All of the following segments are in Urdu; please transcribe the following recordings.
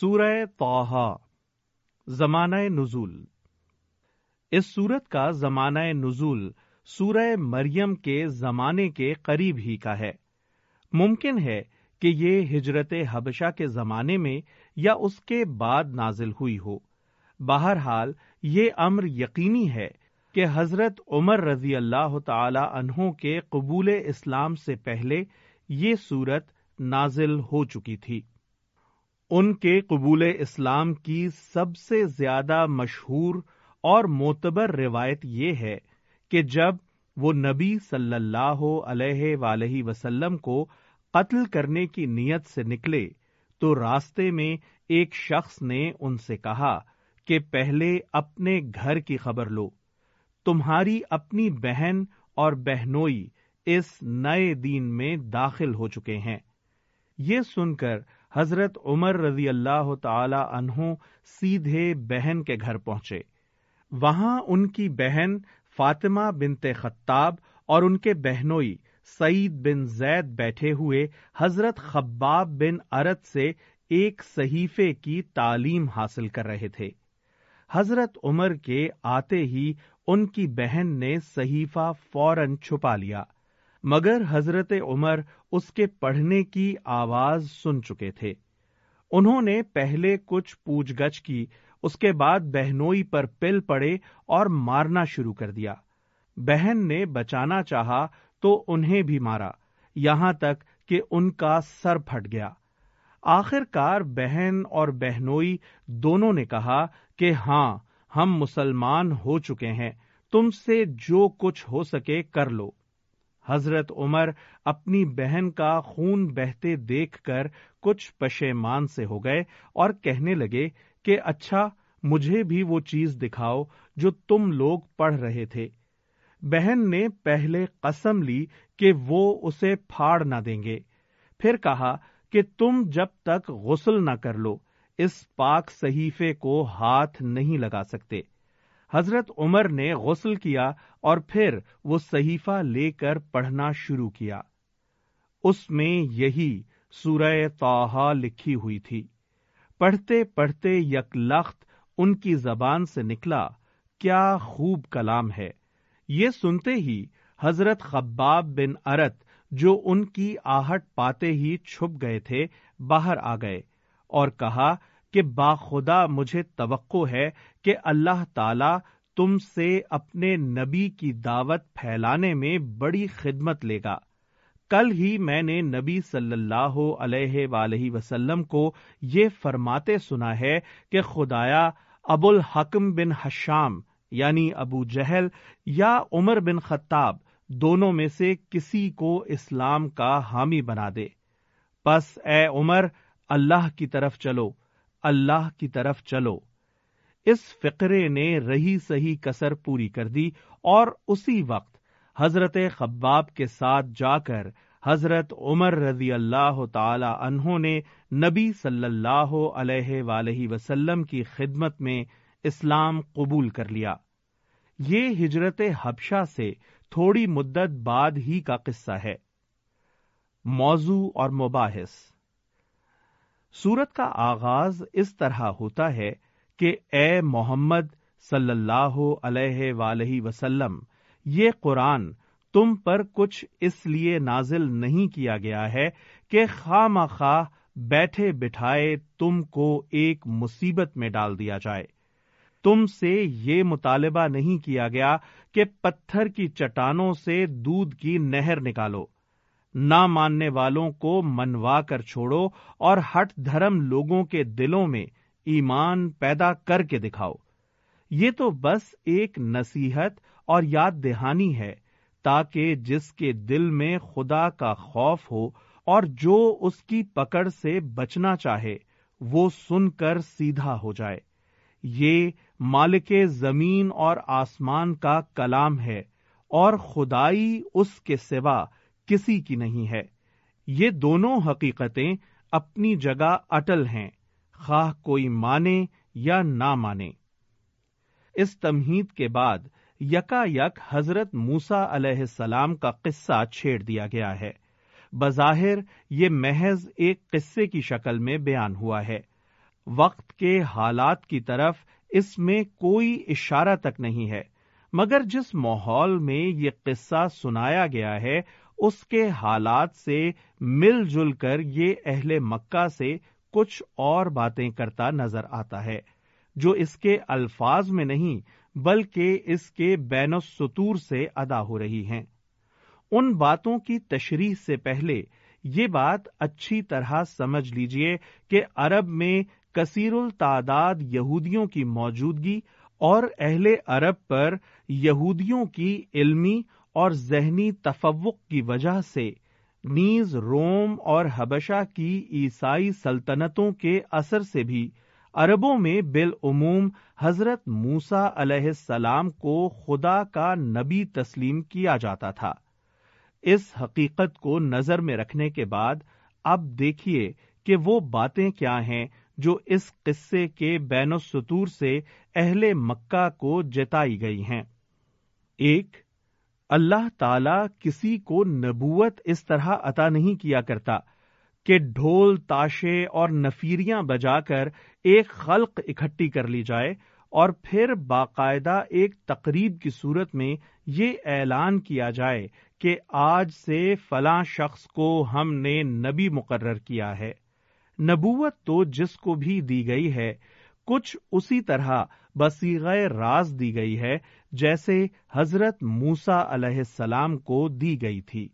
سورہ توحا زمانہ نزول۔ اس سورت کا زمانہ نزول سورہ مریم کے زمانے کے قریب ہی کا ہے۔ ممکن ہے کہ یہ ہجرت حبشہ کے زمانے میں یا اس کے بعد نازل ہوئی ہو۔ بہرحال یہ امر یقینی ہے کہ حضرت عمر رضی اللہ تعالی عنہ کے قبول اسلام سے پہلے یہ سورت نازل ہو چکی تھی۔ ان کے قبول اسلام کی سب سے زیادہ مشہور اور معتبر روایت یہ ہے کہ جب وہ نبی صلی اللہ علیہ ولیہ وسلم کو قتل کرنے کی نیت سے نکلے، تو راستے میں ایک شخص نے ان سے کہا کہ پہلے اپنے گھر کی خبر لو۔ تمہاری اپنی بہن اور بہنوئی اس نئے دین میں داخل ہو چکے ہیں۔ یہ سن کر حضرت عمر رضی اللہ تعالی عنہ سیدھے بہن کے گھر پہنچے۔ وہاں ان کی بہن فاطمہ بنت خطاب اور ان کے بہنوئی سعید بن زید بیٹھے ہوئے حضرت خباب بن ارت سے ایک صحیفے کی تعلیم حاصل کر رہے تھے۔ حضرت عمر کے آتے ہی ان کی بہن نے صحیفہ فوراً چھپا لیا۔ مگر حضرت عمر اس کے پڑھنے کی آواز سن چکے تھے۔ انہوں نے پہلے کچھ پوچھ گچھ کی، اس کے بعد بہنوئی پر پل پڑے اور مارنا شروع کر دیا۔ بہن نے بچانا چاہا تو انہیں بھی مارا، یہاں تک کہ ان کا سر پھٹ گیا۔ آخر کار بہن اور بہنوئی دونوں نے کہا کہ ہاں ہم مسلمان ہو چکے ہیں، تم سے جو کچھ ہو سکے کر لو۔ حضرت عمر اپنی بہن کا خون بہتے دیکھ کر کچھ پشیمان سے ہو گئے اور کہنے لگے کہ اچھا مجھے بھی وہ چیز دکھاؤ جو تم لوگ پڑھ رہے تھے۔ بہن نے پہلے قسم لی کہ وہ اسے پھاڑ نہ دیں گے۔ پھر کہا کہ تم جب تک غسل نہ کر لو، اس پاک صحیفے کو ہاتھ نہیں لگا سکتے۔ حضرت عمر نے غسل کیا اور پھر وہ صحیفہ لے کر پڑھنا شروع کیا۔ اس میں یہی سورہ توحا لکھی ہوئی تھی۔ پڑھتے پڑھتے یک لخت ان کی زبان سے نکلا، کیا خوب کلام ہے۔ یہ سنتے ہی حضرت خباب بن ارت جو ان کی آہٹ پاتے ہی چھپ گئے تھے، باہر آ گئے اور کہا کہ باخدا مجھے توقع ہے کہ اللہ تعالی تم سے اپنے نبی کی دعوت پھیلانے میں بڑی خدمت لے گا۔ کل ہی میں نے نبی صلی اللہ علیہ ولیہ وسلم کو یہ فرماتے سنا ہے کہ خدایا ابو الحکم بن حشام یعنی ابو جہل یا عمر بن خطاب دونوں میں سے کسی کو اسلام کا حامی بنا دے۔ پس اے عمر، اللہ کی طرف چلو۔ اللہ کی طرف چلو۔ اس فقرے نے رہی صحیح کسر پوری کر دی اور اسی وقت حضرت خباب کے ساتھ جا کر حضرت عمر رضی اللہ تعالی عنہ نے نبی صلی اللہ علیہ ولیہ وسلم کی خدمت میں اسلام قبول کر لیا۔ یہ ہجرت حبشہ سے تھوڑی مدت بعد ہی کا قصہ ہے۔ موضوع اور مباحث۔ سورت کا آغاز اس طرح ہوتا ہے کہ اے محمد صلی اللہ علیہ ولیہ وسلم، یہ قرآن تم پر کچھ اس لیے نازل نہیں کیا گیا ہے کہ خواہ مخواہ بیٹھے بٹھائے تم کو ایک مصیبت میں ڈال دیا جائے۔ تم سے یہ مطالبہ نہیں کیا گیا کہ پتھر کی چٹانوں سے دودھ کی نہر نکالو۔ نہ ماننے والوں کو منوا کر چھوڑو اور ہٹ دھرم لوگوں کے دلوں میں ایمان پیدا کر کے دکھاؤ۔ یہ تو بس ایک نصیحت اور یاد دہانی ہے، تاکہ جس کے دل میں خدا کا خوف ہو اور جو اس کی پکڑ سے بچنا چاہے، وہ سن کر سیدھا ہو جائے۔ یہ مالک زمین اور آسمان کا کلام ہے اور خدائی اس کے سوا کسی کی نہیں ہے۔ یہ دونوں حقیقتیں اپنی جگہ اٹل ہیں، خواہ کوئی مانے یا نہ مانے۔ اس تمہید کے بعد یکا یک حضرت موسا علیہ السلام کا قصہ چھیڑ دیا گیا ہے۔ بظاہر یہ محض ایک قصے کی شکل میں بیان ہوا ہے۔ وقت کے حالات کی طرف اس میں کوئی اشارہ تک نہیں ہے، مگر جس ماحول میں یہ قصہ سنایا گیا ہے اس کے حالات سے مل جل کر یہ اہل مکہ سے کچھ اور باتیں کرتا نظر آتا ہے، جو اس کے الفاظ میں نہیں بلکہ اس کے بین السطور سے ادا ہو رہی ہیں۔ ان باتوں کی تشریح سے پہلے یہ بات اچھی طرح سمجھ لیجیے کہ عرب میں کثیر التعداد یہودیوں کی موجودگی اور اہل عرب پر یہودیوں کی علمی اور ذہنی تفوق کی وجہ سے نیز روم اور حبشہ کی عیسائی سلطنتوں کے اثر سے بھی عربوں میں بالعموم حضرت موسا علیہ السلام کو خدا کا نبی تسلیم کیا جاتا تھا۔ اس حقیقت کو نظر میں رکھنے کے بعد اب دیکھیے کہ وہ باتیں کیا ہیں جو اس قصے کے بین السطور سے اہل مکہ کو جتائی گئی ہیں۔ ایک اللہ تعالی کسی کو نبوت اس طرح عطا نہیں کیا کرتا کہ ڈھول، تاشے اور نفیریاں بجا کر ایک خلق اکٹھی کر لی جائے اور پھر باقاعدہ ایک تقریب کی صورت میں یہ اعلان کیا جائے کہ آج سے فلاں شخص کو ہم نے نبی مقرر کیا ہے۔ نبوت تو جس کو بھی دی گئی ہے، کچھ اسی طرح بسیغ راز دی گئی ہے جیسے حضرت موسا علیہ السلام کو دی گئی تھی۔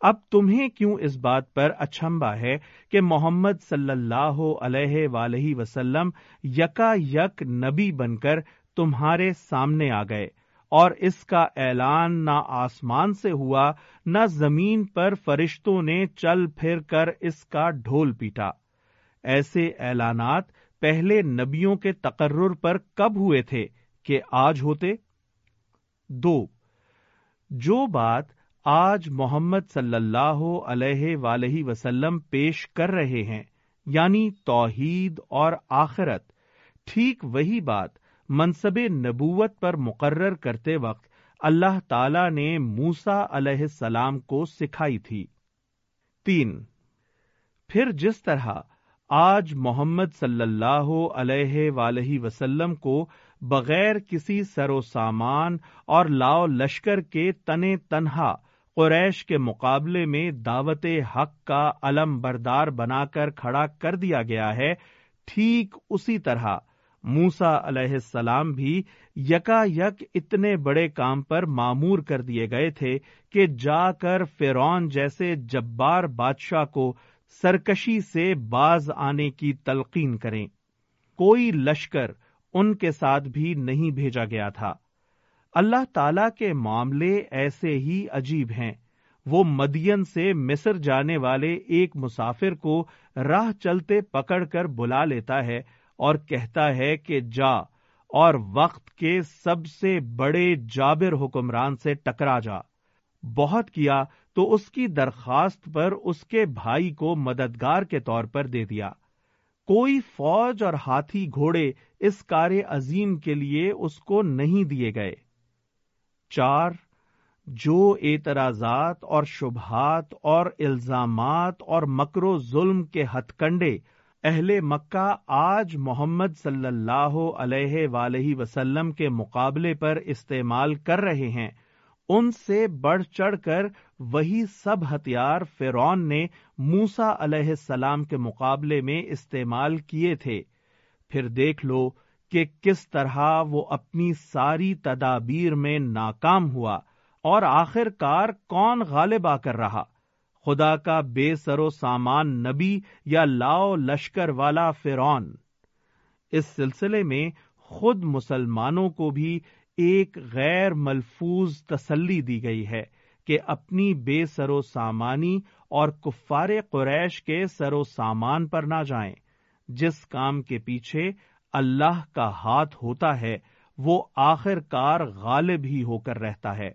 اب تمہیں کیوں اس بات پر اچھمبا ہے کہ محمد صلی اللہ علیہ ولیہ وسلم یکا یک نبی بن کر تمہارے سامنے آ گئے اور اس کا اعلان نہ آسمان سے ہوا، نہ زمین پر فرشتوں نے چل پھر کر اس کا ڈھول پیٹا۔ ایسے اعلانات پہلے نبیوں کے تقرر پر کب ہوئے تھے کہ آج ہوتے؟ دو۔ جو بات آج محمد صلی اللہ علیہ ولیہ وسلم پیش کر رہے ہیں یعنی توحید اور آخرت، ٹھیک وہی بات منصب نبوت پر مقرر کرتے وقت اللہ تعالی نے موسا علیہ السلام کو سکھائی تھی۔ تین۔ پھر جس طرح آج محمد صلی اللہ علیہ ولیہ وسلم کو بغیر کسی سر و سامان اور لاؤ لشکر کے تنے تنہا، قریش کے مقابلے میں دعوت حق کا علم بردار بنا کر کھڑا کر دیا گیا ہے، ٹھیک اسی طرح موسا علیہ السلام بھی یکا یک اتنے بڑے کام پر معمور کر دیے گئے تھے کہ جا کر فرون جیسے جبار بادشاہ کو سرکشی سے باز آنے کی تلقین کریں۔ کوئی لشکر ان کے ساتھ بھی نہیں بھیجا گیا تھا۔ اللہ تعالی کے معاملے ایسے ہی عجیب ہیں۔ وہ مدین سے مصر جانے والے ایک مسافر کو راہ چلتے پکڑ کر بلا لیتا ہے اور کہتا ہے کہ جا اور وقت کے سب سے بڑے جابر حکمران سے ٹکرا جا۔ بہت کیا تو اس کی درخواست پر اس کے بھائی کو مددگار کے طور پر دے دیا۔ کوئی فوج اور ہاتھی گھوڑے اس کار عظیم کے لیے اس کو نہیں دیے گئے۔ چار، جو اعتراضات اور شبہات اور الزامات اور مکرو ظلم کے ہتھ کنڈے اہل مکہ آج محمد صلی اللہ علیہ ولیہ وسلم کے مقابلے پر استعمال کر رہے ہیں، ان سے بڑھ چڑھ کر وہی سب ہتھیار فرون نے موسا علیہ السلام کے مقابلے میں استعمال کیے تھے۔ پھر دیکھ لو کہ کس طرح وہ اپنی ساری تدابیر میں ناکام ہوا اور آخر کار کون غالب آ کر رہا۔ خدا کا بے سر و سامان نبی یا لاؤ لشکر والا فرون اس سلسلے میں خود مسلمانوں کو بھی ایک غیر ملفوظ تسلی دی گئی ہے کہ اپنی بے سر و سامانی اور کفار قریش کے سر و سامان پر نہ جائیں۔ جس کام کے پیچھے اللہ کا ہاتھ ہوتا ہے، وہ آخر کار غالب ہی ہو کر رہتا ہے۔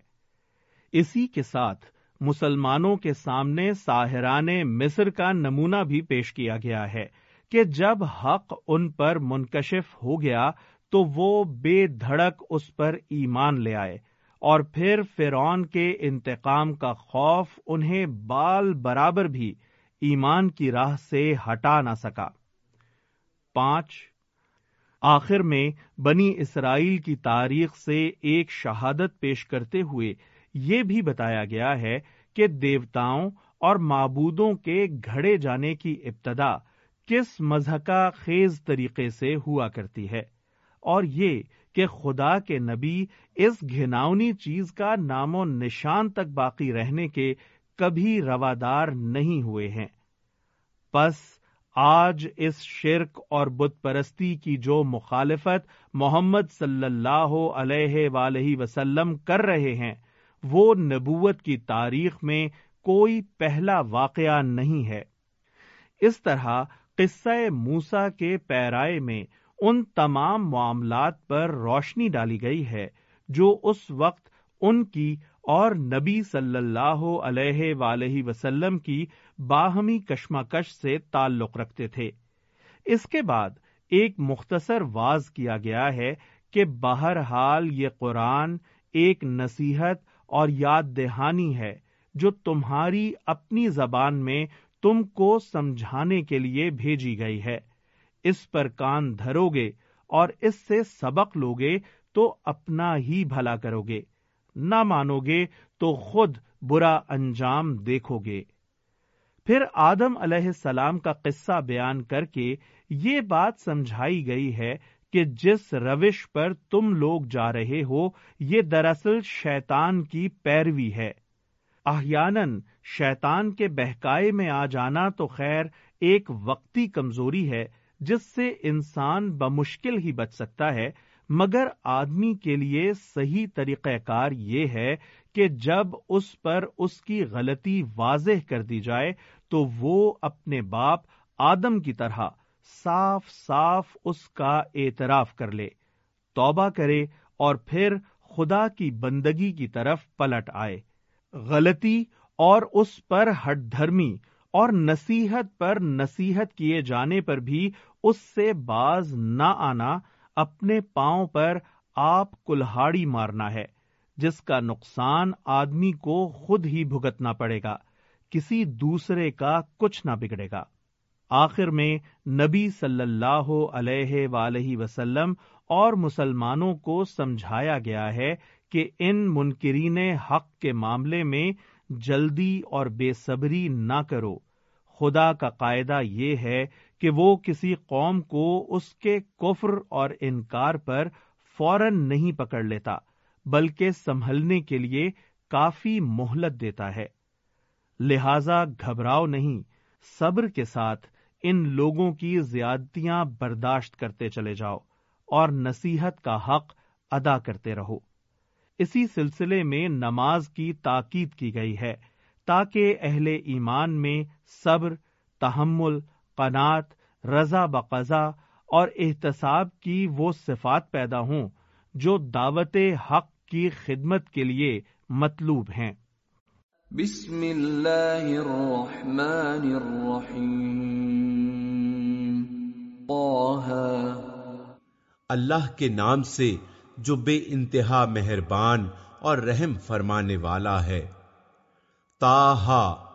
اسی کے ساتھ مسلمانوں کے سامنے ساحران مصر کا نمونہ بھی پیش کیا گیا ہے کہ جب حق ان پر منکشف ہو گیا تو وہ بے دھڑک اس پر ایمان لے آئے۔ اور پھر فرون کے انتقام کا خوف انہیں بال برابر بھی ایمان کی راہ سے ہٹا نہ سکا۔ پانچ، آخر میں بنی اسرائیل کی تاریخ سے ایک شہادت پیش کرتے ہوئے یہ بھی بتایا گیا ہے کہ دیوتاؤں اور معبودوں کے گھڑے جانے کی ابتدا کس مذہقہ خیز طریقے سے ہوا کرتی ہے اور یہ کہ خدا کے نبی اس گھناؤنی چیز کا نام و نشان تک باقی رہنے کے کبھی روادار نہیں ہوئے ہیں۔ پس آج اس شرک اور بت پرستی کی جو مخالفت محمد صلی اللہ علیہ ولیہ وسلم کر رہے ہیں، وہ نبوت کی تاریخ میں کوئی پہلا واقعہ نہیں ہے۔ اس طرح قصہ موسا کے پیرائے میں ان تمام معاملات پر روشنی ڈالی گئی ہے جو اس وقت ان کی اور نبی صلی اللہ علیہ ولیہ وسلم کی باہمی کشمکش سے تعلق رکھتے تھے۔ اس کے بعد ایک مختصر واز کیا گیا ہے کہ بہرحال یہ قرآن ایک نصیحت اور یاد دہانی ہے جو تمہاری اپنی زبان میں تم کو سمجھانے کے لیے بھیجی گئی ہے۔ اس پر کان دھرو گے اور اس سے سبق لوگے تو اپنا ہی بھلا کرو گے نہ مانو گے تو خود برا انجام دیکھو گے پھر آدم علیہ السلام کا قصہ بیان کر کے یہ بات سمجھائی گئی ہے کہ جس روش پر تم لوگ جا رہے ہو، یہ دراصل شیطان کی پیروی ہے۔ احیانن شیطان کے بہکائے میں آ جانا تو خیر ایک وقتی کمزوری ہے جس سے انسان بمشکل ہی بچ سکتا ہے، مگر آدمی کے لیے صحیح طریقہ کار یہ ہے کہ جب اس پر اس کی غلطی واضح کر دی جائے، تو وہ اپنے باپ آدم کی طرح صاف صاف اس کا اعتراف کر لے، توبہ کرے اور پھر خدا کی بندگی کی طرف پلٹ آئے۔ غلطی اور اس پر ہٹ دھرمی اور نصیحت پر نصیحت کیے جانے پر بھی اس سے باز نہ آنا اپنے پاؤں پر آپ کلہاڑی مارنا ہے، جس کا نقصان آدمی کو خود ہی بھگتنا پڑے گا، کسی دوسرے کا کچھ نہ بگڑے گا۔ آخر میں نبی صلی اللہ علیہ ولیہ وسلم اور مسلمانوں کو سمجھایا گیا ہے کہ ان منکرین حق کے معاملے میں جلدی اور بے صبری نہ کرو۔ خدا کا قاعدہ یہ ہے کہ وہ کسی قوم کو اس کے کفر اور انکار پر فوراً نہیں پکڑ لیتا، بلکہ سنبھلنے کے لیے کافی مہلت دیتا ہے۔ لہذا گھبراؤ نہیں، صبر کے ساتھ ان لوگوں کی زیادتیاں برداشت کرتے چلے جاؤ اور نصیحت کا حق ادا کرتے رہو۔ اسی سلسلے میں نماز کی تاکید کی گئی ہے تاکہ اہل ایمان میں صبر تحمل قنات رضا بقضا اور احتساب کی وہ صفات پیدا ہوں جو دعوت حق کی خدمت کے لیے مطلوب ہیں۔ بسم اللہ الرحمن الرحیم۔ اللہ کے نام سے جو بے انتہا مہربان اور رحم فرمانے والا ہے۔ تاہا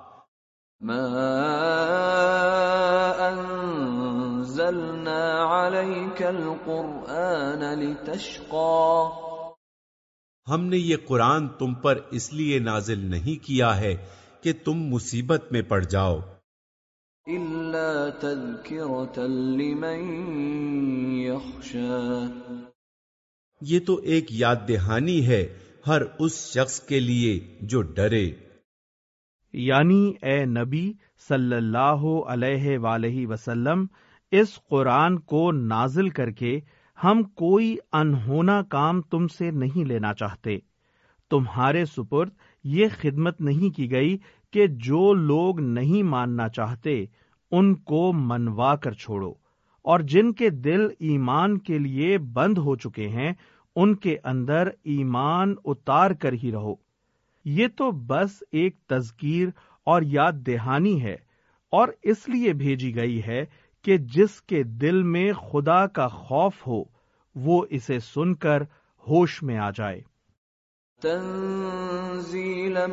ما انزلنا عليك القرآن لتشقى ہم نے یہ قرآن تم پر اس لیے نازل نہیں کیا ہے کہ تم مصیبت میں پڑ جاؤ۔ الا تذکرة لمن يخشى یہ تو ایک یاد دہانی ہے ہر اس شخص کے لیے جو ڈرے۔ یعنی اے نبی صلی اللہ علیہ ولیہ وسلم، اس قرآن کو نازل کر کے ہم کوئی انہونا کام تم سے نہیں لینا چاہتے۔ تمہارے سپرد یہ خدمت نہیں کی گئی کہ جو لوگ نہیں ماننا چاہتے، ان کو منوا کر چھوڑو۔ اور جن کے دل ایمان کے لیے بند ہو چکے ہیں، ان کے اندر ایمان اتار کر ہی رہو۔ یہ تو بس ایک تذکیر اور یاد دہانی ہے، اور اس لیے بھیجی گئی ہے کہ جس کے دل میں خدا کا خوف ہو، وہ اسے سن کر ہوش میں آ جائے۔ تنزیلا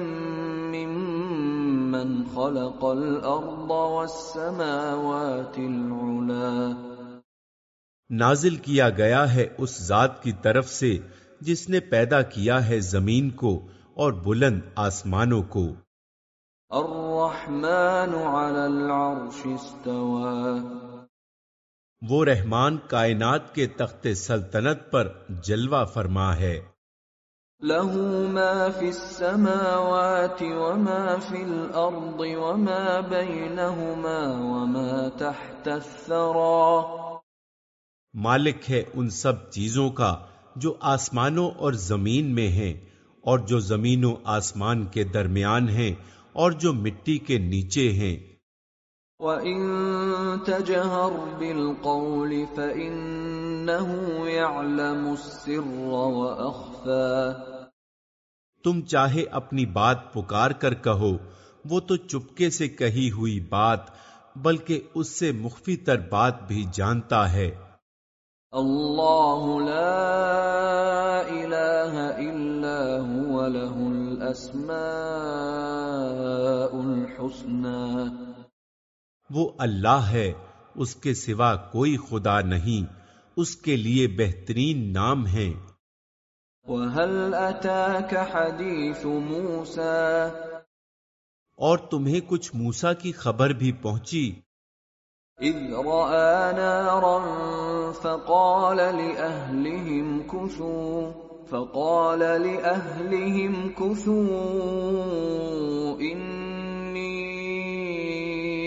ممن خلق الارض والسماوات العلا۔ نازل کیا گیا ہے اس ذات کی طرف سے جس نے پیدا کیا ہے زمین کو اور بلند آسمانوں کو۔ الرحمن على العرش استوى وہ رحمان کائنات کے تخت سلطنت پر جلوہ فرما ہے۔ له ما في السماوات وما في الأرض وما بينهما وما تحت الثرى۔ مالک ہے ان سب چیزوں کا جو آسمانوں اور زمین میں ہیں اور جو زمین و آسمان کے درمیان ہیں اور جو مٹی کے نیچے ہیں۔ وَإِن تَجْهَرْ بِالْقَوْلِ فَإِنَّهُ يَعْلَمُ السِّرَّ وَأَخْفَى۔ تم چاہے اپنی بات پکار کر کہو وہ تو چپکے سے کہی ہوئی بات بلکہ اس سے مخفی تر بات بھی جانتا ہے۔ اللہ لا الہ الا هو له الاسماء الحسنى وہ اللہ ہے اس کے سوا کوئی خدا نہیں اس کے لیے بہترین نام ہیں۔ وَهَلْ أَتَاكَ حَدِيثُ مُوسَى؟ اور تمہیں کچھ موسا کی خبر بھی پہنچی۔ إِذْ رَأَى نَارًا فَقَالَ لِأَهْلِهِمْ كُثُوا فَقَالَ لِأَهْلِهِمْ كُثُوا إِنِّي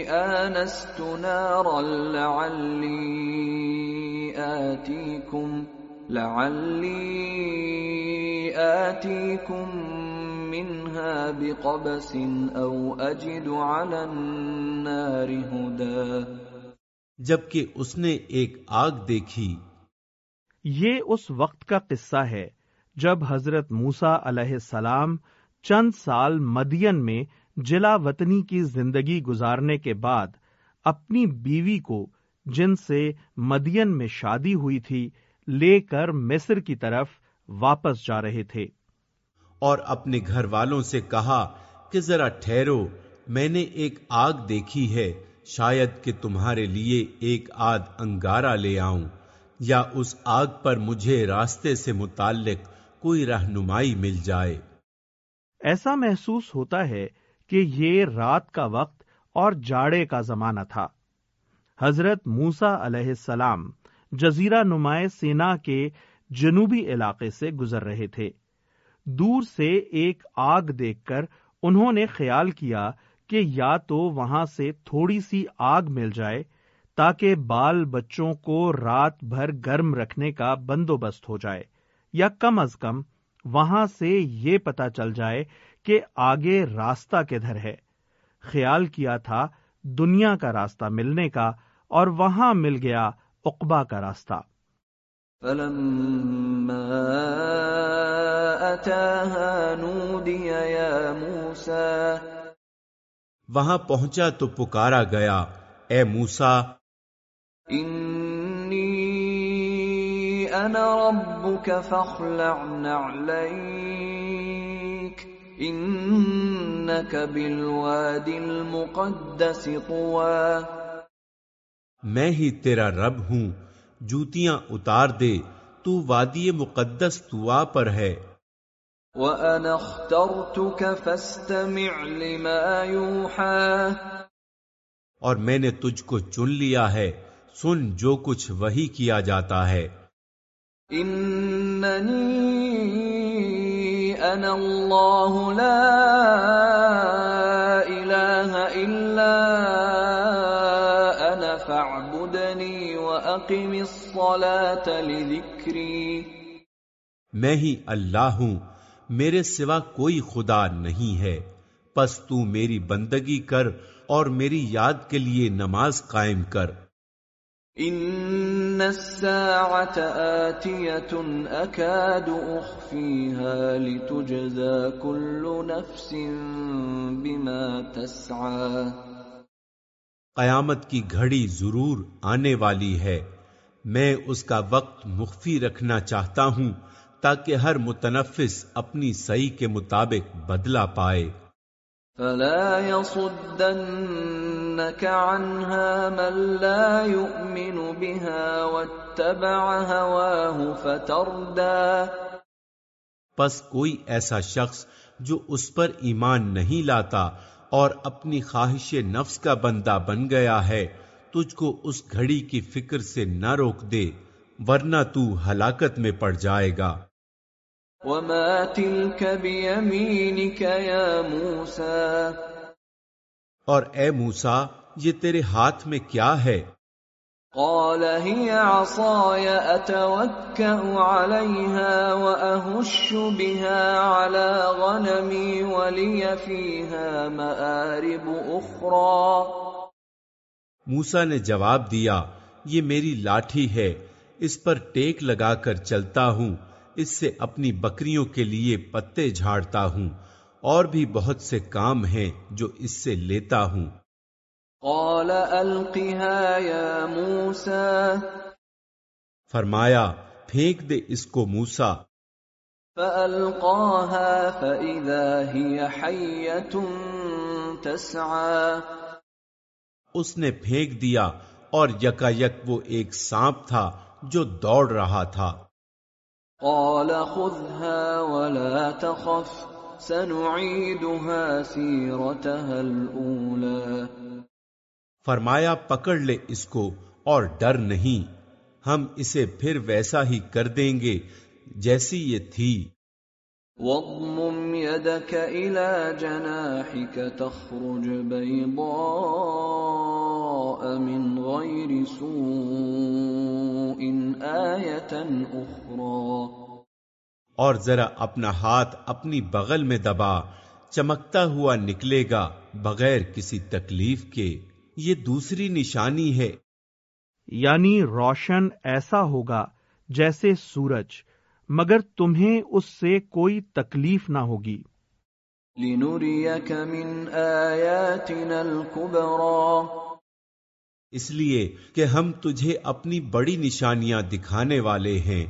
آنَسْتُ نَارًا لَعَلِّي آتِيكُمْ لعلی آتیکم منها بقبس او اجد علی النار ہدا جبکہ اس نے ایک آگ دیکھی۔ یہ اس وقت کا قصہ ہے جب حضرت موسا علیہ السلام چند سال مدین میں جلا وطنی کی زندگی گزارنے کے بعد اپنی بیوی کو جن سے مدین میں شادی ہوئی تھی لے کر مصر کی طرف واپس جا رہے تھے۔ اور اپنے گھر والوں سے کہا کہ ذرا ٹھہرو میں نے ایک آگ دیکھی ہے شاید کہ تمہارے لیے ایک آدھ انگارا لے آؤں یا اس آگ پر مجھے راستے سے متعلق کوئی رہنمائی مل جائے۔ ایسا محسوس ہوتا ہے کہ یہ رات کا وقت اور جاڑے کا زمانہ تھا۔ حضرت موسا علیہ السلام جزیرہ نمائے سینا کے جنوبی علاقے سے گزر رہے تھے۔ دور سے ایک آگ دیکھ کر انہوں نے خیال کیا کہ یا تو وہاں سے تھوڑی سی آگ مل جائے تاکہ بال بچوں کو رات بھر گرم رکھنے کا بندوبست ہو جائے، یا کم از کم وہاں سے یہ پتا چل جائے کہ آگے راستہ کدھر ہے۔ خیال کیا تھا دنیا کا راستہ ملنے کا اور وہاں مل گیا اقبا کا راستہ۔ فلما أتاها نودي يا موسى۔ وہاں پہنچا تو پکارا گیا اے موسا إني أنا ربك فاخلع نعليك إنك بالواد المقدس طوى۔ میں ہی تیرا رب ہوں جوتیاں اتار دے تو وادی مقدس توا پر ہے۔ وَأَنَا اخْتَرْتُكَ فَاسْتَمِعْ لِمَا يُوحَى۔ اور میں نے تجھ کو چن لیا ہے سن جو کچھ وہی کیا جاتا ہے۔ اننی انا اللہ لا واقم الصلاة لذکری میں ہی اللہ ہوں میرے سوا کوئی خدا نہیں ہے۔ پس تو میری بندگی کر اور میری یاد کے لیے نماز قائم کر۔ ان الساعة آتية اكاد اخفيها لتجزى كل نفس بما تسعى قیامت کی گھڑی ضرور آنے والی ہے۔ میں اس کا وقت مخفی رکھنا چاہتا ہوں تاکہ ہر متنفس اپنی صحیح کے مطابق بدلہ پائے۔ فلا يصدن ليصدنك عنها من لا يؤمن بها واتبع هواه فتردى۔ پس کوئی ایسا شخص جو اس پر ایمان نہیں لاتا اور اپنی خواہش نفس کا بندہ بن گیا ہے تجھ کو اس گھڑی کی فکر سے نہ روک دے ورنہ تو ہلاکت میں پڑ جائے گا۔ وما تلك بيمينك يا موسى؟ اور اے موسا یہ تیرے ہاتھ میں کیا ہے؟ قال هي عصاي اتوكا عليها واهش بها على غنمي ولي فيها مآرب اخرى موسا نے جواب دیا، یہ میری لاٹھی ہے، اس پر ٹیک لگا کر چلتا ہوں، اس سے اپنی بکریوں کے لیے پتے جھاڑتا ہوں، اور بھی بہت سے کام ہیں جو اس سے لیتا ہوں۔ قال القها يا موسى. فرمایا پھینک دے اس کو موسا فالقاها فاذا هي حيه تسعى. اس نے پھینک دیا اور یکا یک وہ ایک سانپ تھا جو دوڑ رہا تھا۔ قال خذها ولا تخف سنعيدها سيرتها الاولى فرمایا پکڑ لے اس کو اور ڈر نہیں ہم اسے پھر ویسا ہی کر دیں گے جیسی یہ تھی۔ واضمم يدك الى جناحك تخرج بيضاء من غير سوء آية اور ذرا اپنا ہاتھ اپنی بغل میں دبا چمکتا ہوا نکلے گا بغیر کسی تکلیف کے۔ یہ دوسری نشانی ہے۔ یعنی روشن ایسا ہوگا جیسے سورج مگر تمہیں اس سے کوئی تکلیف نہ ہوگی۔ لنريك من آياتنا الكبرى۔ اس لیے کہ ہم تجھے اپنی بڑی نشانیاں دکھانے والے ہیں۔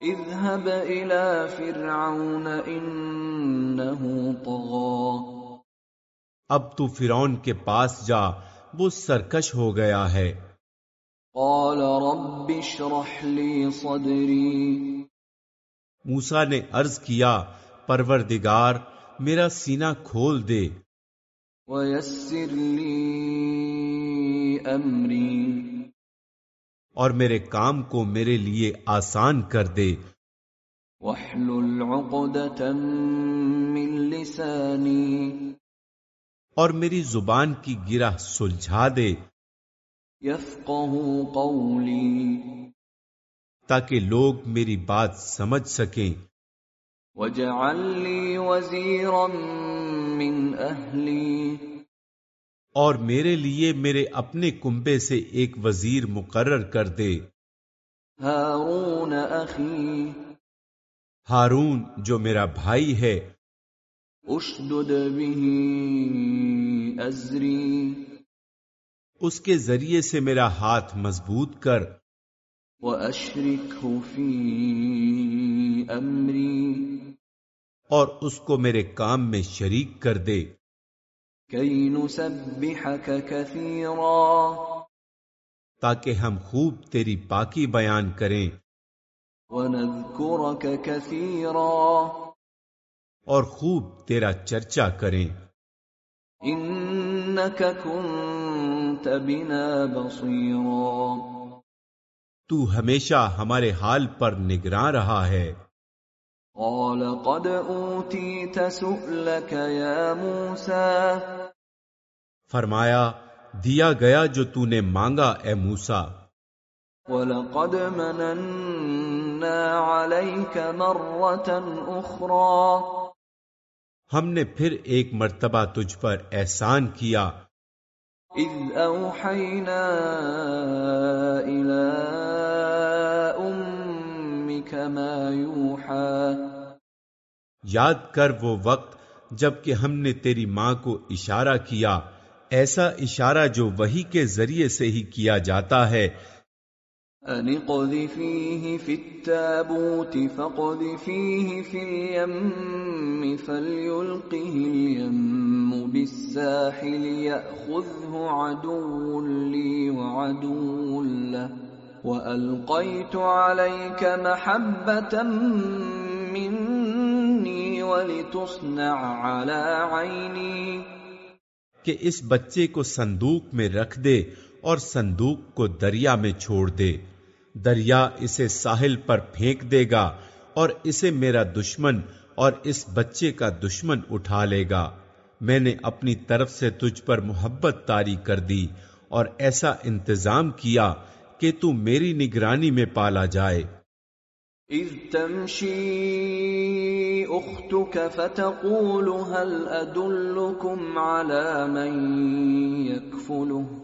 اذهب الى فرعون انه طغى۔ اب تو فرون کے پاس جا وہ سرکش ہو گیا ہے۔ قال رب اشرح لي صدري موسا نے عرض کیا پروردگار میرا سینہ کھول دے۔ ويسر لي امري اور میرے کام کو میرے لیے آسان کر دے۔ واحلل عقدة من لساني اور میری زبان کی گرہ سلجھا دے۔ قولي تاکہ لوگ میری بات سمجھ سکیں۔ لي وزيرا من اهلي اور میرے لیے میرے اپنے کنبے سے ایک وزیر مقرر کر دے۔ هارون اخي ہارون جو میرا بھائی ہے۔ اشدد به ازری۔ اس کے ذریعے سے میرا ہاتھ مضبوط کر۔ واشركه في امري اور اس کو میرے کام میں شریک کر دے۔ كي نسبحك كثيرا تاکہ ہم خوب تیری پاکی بیان کریں۔ ونذكرك كثيرا اور خوب تیرا چرچا کریں۔ انك كنت بنا بصيرا تو ہمیشہ ہمارے حال پر نگراں رہا ہے۔ قال قد اوتيت سؤلك يا موسى فرمایا دیا گیا جو تو نے مانگا اے موسا ولقد مننا عليك مرة أخرى ہم نے پھر ایک مرتبہ تجھ پر احسان کیا۔ أوحينا إلى أمك ما يوحى۔ یاد کر وہ وقت جبکہ ہم نے تیری ماں کو اشارہ کیا۔ ایسا اشارہ جو وہی کے ذریعے سے ہی کیا جاتا ہے۔ أن اقذفيه في التابوت فاقذفيه في اليم فليلقه اليم بالساحل يأخذه عدو لي وعدو له وألقيت عليك محبة مني ولتصنع على عيني کہ اس بچے کو صندوق میں رکھ دے اور صندوق کو دریا میں چھوڑ دے۔ دریا اسے ساحل پر پھینک دے گا اور اسے میرا دشمن اور اس بچے کا دشمن اٹھا لے گا۔ میں نے اپنی طرف سے تجھ پر محبت تاری کر دی اور ایسا انتظام کیا کہ تو میری نگرانی میں پالا جائے۔ إذ تمشي أختك فتقول هل أدلكم على من يكفله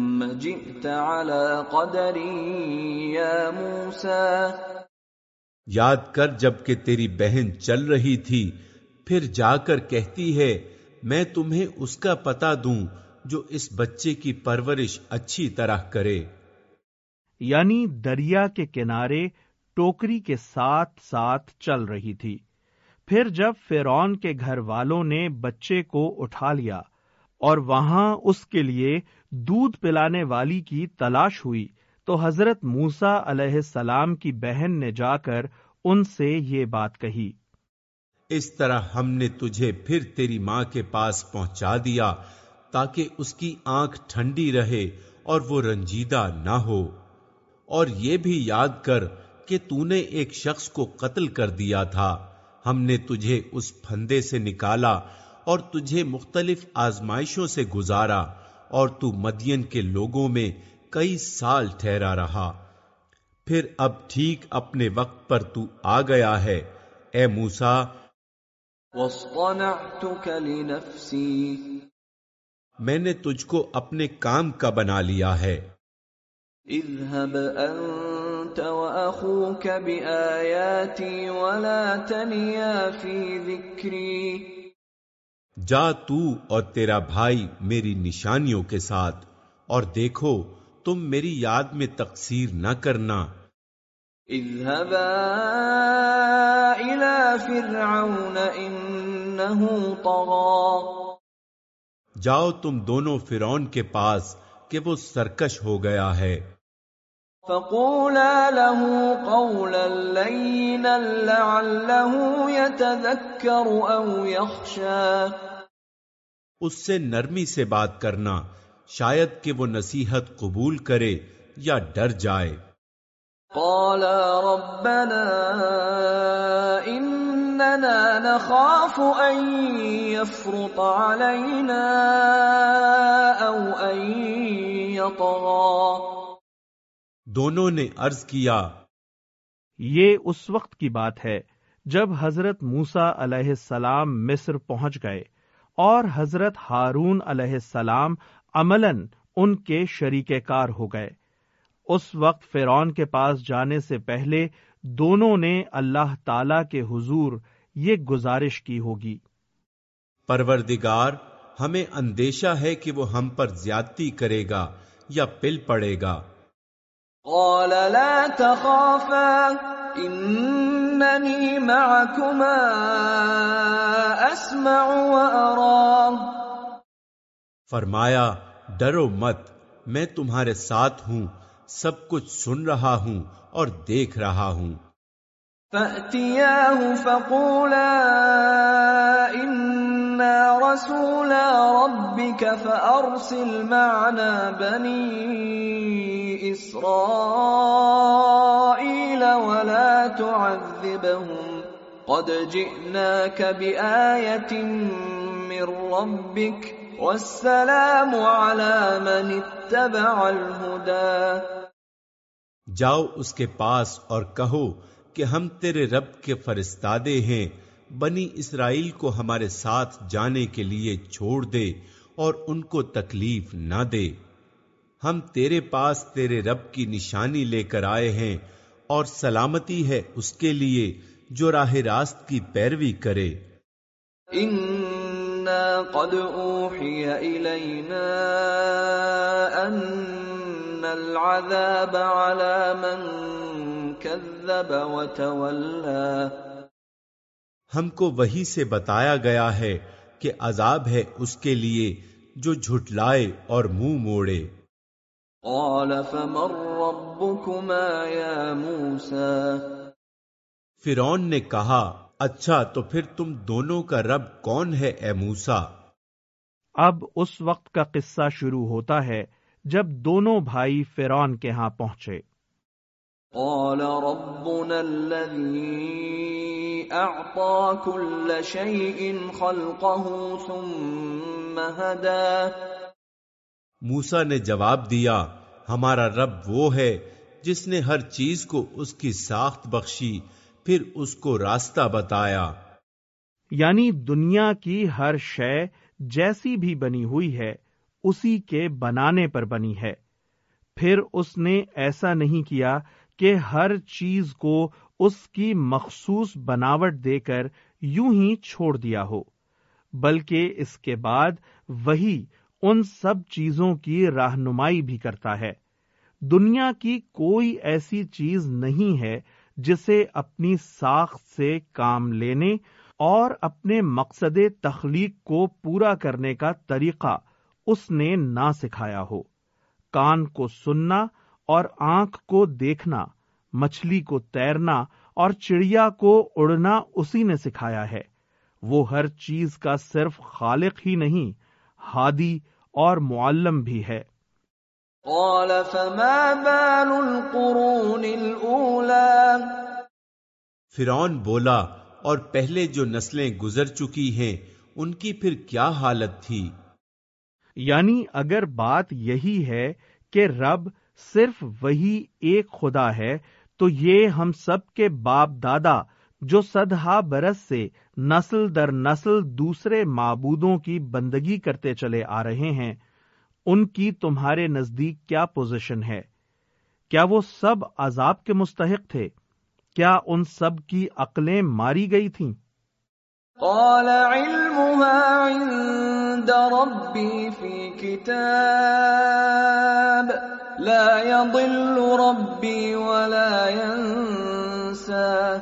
جئت على قدر يا موسى یاد کر جبکہ تیری بہن چل رہی تھی پھر جا کر کہتی ہے میں تمہیں اس کا پتا دوں جو اس بچے کی پرورش اچھی طرح کرے۔ یعنی دریا کے کنارے ٹوکری کے ساتھ ساتھ چل رہی تھی۔ پھر جب فیرون کے گھر والوں نے بچے کو اٹھا لیا اور وہاں اس کے لیے دودھ پلانے والی کی تلاش ہوئی۔ تو حضرت موسا علیہ السلام کی بہن نے جا کر ان سے یہ بات کہی۔ اس طرح ہم نے تجھے پھر تیری ماں کے پاس پہنچا دیا تاکہ اس کی آنکھ ٹھنڈی رہے اور وہ رنجیدہ نہ ہو۔ اور یہ بھی یاد کر کہ تو نے ایک شخص کو قتل کر دیا تھا۔ ہم نے تجھے اس پھندے سے نکالا اور تجھے مختلف آزمائشوں سے گزارا اور تو مدین کے لوگوں میں کئی سال ٹھہرا رہا۔ پھر اب ٹھیک اپنے وقت پر تو آ گیا ہے۔ اے موسا میں نے تجھ کو اپنے کام کا بنا لیا ہے۔ اذهب بآياتي ولا تنيا في ذكري جا تو اور تیرا بھائی میری نشانیوں کے ساتھ اور دیکھو تم میری یاد میں تقصیر نہ کرنا۔ اذهبا إلى فرعون إنه طغى۔ جاؤ تم دونوں فرون کے پاس کہ وہ سرکش ہو گیا ہے۔ فقولا له قولا لينا لعله يتذكر أو يخشى۔ اس سے نرمی سے بات کرنا شاید کہ وہ نصیحت قبول کرے یا ڈر جائے۔ قال ربنا إننا نخاف أن يفرط علينا أو أن يطغى۔ دونوں نے عرض کیا۔ یہ اس وقت کی بات ہے جب حضرت موسا علیہ السلام مصر پہنچ گئے اور حضرت ہارون علیہ السلام عملاً ان کے شریک کار ہو گئے۔ اس وقت فرعون کے پاس جانے سے پہلے دونوں نے اللہ تعالی کے حضور یہ گزارش کی ہوگی۔ پروردگار ہمیں اندیشہ ہے کہ وہ ہم پر زیادتی کرے گا یا پل پڑے گا۔ قال لا تخافا إنني معكما أسمع وأرى. فرمایا ڈرو مت میں تمہارے ساتھ ہوں سب کچھ سن رہا ہوں اور دیکھ رہا ہوں۔ فأتياه فقولا إنا رسولا ربك فأرسل معنا بني إسرائيل ولا تعذبهم قد جئناك بآية من ربك والسلام على من اتبع الهدى جاؤ اس کے پاس اور کہو کہ ہم تیرے رب کے فرستادے ہیں بنی اسرائیل کو ہمارے ساتھ جانے کے لیے چھوڑ دے اور ان کو تکلیف نہ دے۔ ہم تیرے پاس تیرے رب کی نشانی لے کر آئے ہیں اور سلامتی ہے اس کے لیے جو راہ راست کی پیروی کرے۔ قد العذاب على من كذب وتولى۔ ہم کو وہی سے بتایا گیا ہے کہ عذاب ہے اس کے لیے جو جھٹلائے اور منہ موڑے۔ قال فمن ربكما يا موسى؟ فرون نے کہا اچھا تو پھر تم دونوں کا رب کون ہے اے موسا اب اس وقت کا قصہ شروع ہوتا ہے جب دونوں بھائی فرون کے ہاں پہنچے۔ قال ربنا الذي اعطى كل شيء خلقه ثم هدى. موسا نے جواب دیا ہمارا رب وہ ہے جس نے ہر چیز کو اس کی ساخت بخشی پھر اس کو راستہ بتایا۔ یعنی دنیا کی ہر شے جیسی بھی بنی ہوئی ہے اسی کے بنانے پر بنی ہے۔ پھر اس نے ایسا نہیں کیا کہ ہر چیز کو اس کی مخصوص بناوٹ دے کر یوں ہی چھوڑ دیا ہو، بلکہ اس کے بعد وہی ان سب چیزوں کی رہنمائی بھی کرتا ہے۔ دنیا کی کوئی ایسی چیز نہیں ہے جسے اپنی ساخت سے کام لینے اور اپنے مقصد تخلیق کو پورا کرنے کا طریقہ اس نے نہ سکھایا ہو۔ کان کو سننا اور آنکھ کو دیکھنا مچھلی کو تیرنا اور چڑیا کو اڑنا اسی نے سکھایا ہے۔ وہ ہر چیز کا صرف خالق ہی نہیں ہادی اور معلم بھی ہے۔ قال فما بال القرون فرون بولا اور پہلے جو نسلیں گزر چکی ہیں ان کی پھر کیا حالت تھی؟ یعنی اگر بات یہی ہے کہ رب صرف وہی ایک خدا ہے، تو یہ ہم سب کے باپ دادا جو سدہا برس سے نسل در نسل دوسرے معبودوں کی بندگی کرتے چلے آ رہے ہیں، ان کی تمہارے نزدیک کیا پوزیشن ہے؟ کیا وہ سب عذاب کے مستحق تھے؟ کیا ان سب کی عقلیں ماری گئی تھیں؟ قال علمها عند ربي في كتاب. لا يضل ربي ولا ينسى.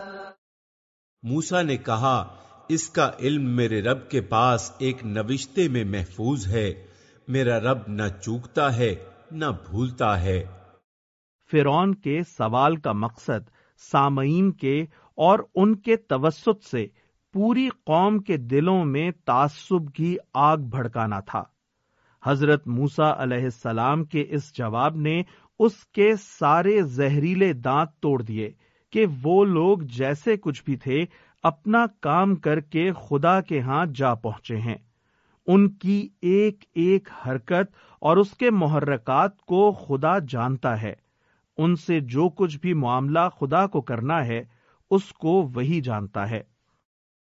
موسا نے کہا اس کا علم میرے رب کے پاس ایک نوشتے میں محفوظ ہے۔ میرا رب نہ چوکتا ہے نہ بھولتا ہے۔ فرون کے سوال کا مقصد سامعین کے اور ان کے توسط سے پوری قوم کے دلوں میں تعصب کی آگ بھڑکانا تھا۔ حضرت موسا علیہ السلام کے اس جواب نے اس کے سارے زہریلے دانت توڑ دیے کہ وہ لوگ جیسے کچھ بھی تھے اپنا کام کر کے خدا کے ہاں جا پہنچے ہیں۔ ان کی ایک ایک حرکت اور اس کے محرکات کو خدا جانتا ہے۔ ان سے جو کچھ بھی معاملہ خدا کو کرنا ہے، اس کو وہی جانتا ہے۔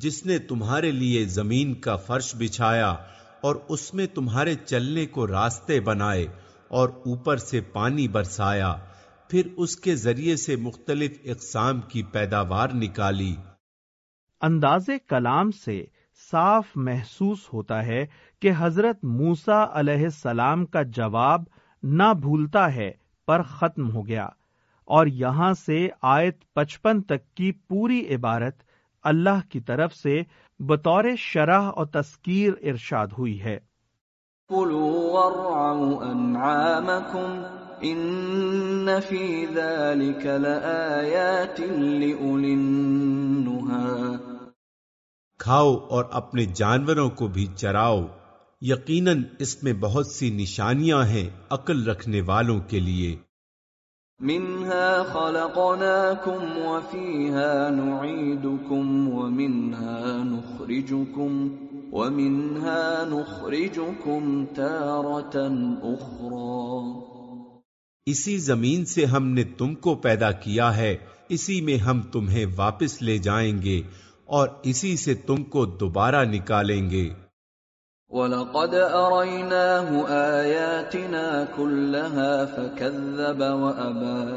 جس نے تمہارے لیے زمین کا فرش بچھایا اور اس میں تمہارے چلنے کو راستے بنائے اور اوپر سے پانی برسایا، پھر اس کے ذریعے سے مختلف اقسام کی پیداوار نکالی۔ انداز کلام سے صاف محسوس ہوتا ہے کہ حضرت موسا علیہ السلام کا جواب نہ بھولتا ہے پر ختم ہو گیا اور یہاں سے آیت پچپن تک کی پوری عبارت اللہ کی طرف سے بطور شرح اور تذکیر ارشاد ہوئی ہے۔ ان فی ذلك لآیات کھاؤ اور اپنے جانوروں کو بھی چراؤ۔ یقیناً اس میں بہت سی نشانیاں ہیں عقل رکھنے والوں کے لیے۔ منها خلقناكم وفيها نعيدكم ومنها نخرجكم ومنها نخرجكم تارة أخرى. اسی زمین سے ہم نے تم کو پیدا کیا ہے، اسی میں ہم تمہیں واپس لے جائیں گے اور اسی سے تم کو دوبارہ نکالیں گے۔ وَلَقَدْ أَرَيْنَاهُ آيَاتِنَا كُلَّهَا فَكَذَّبَ وَأَبَى۔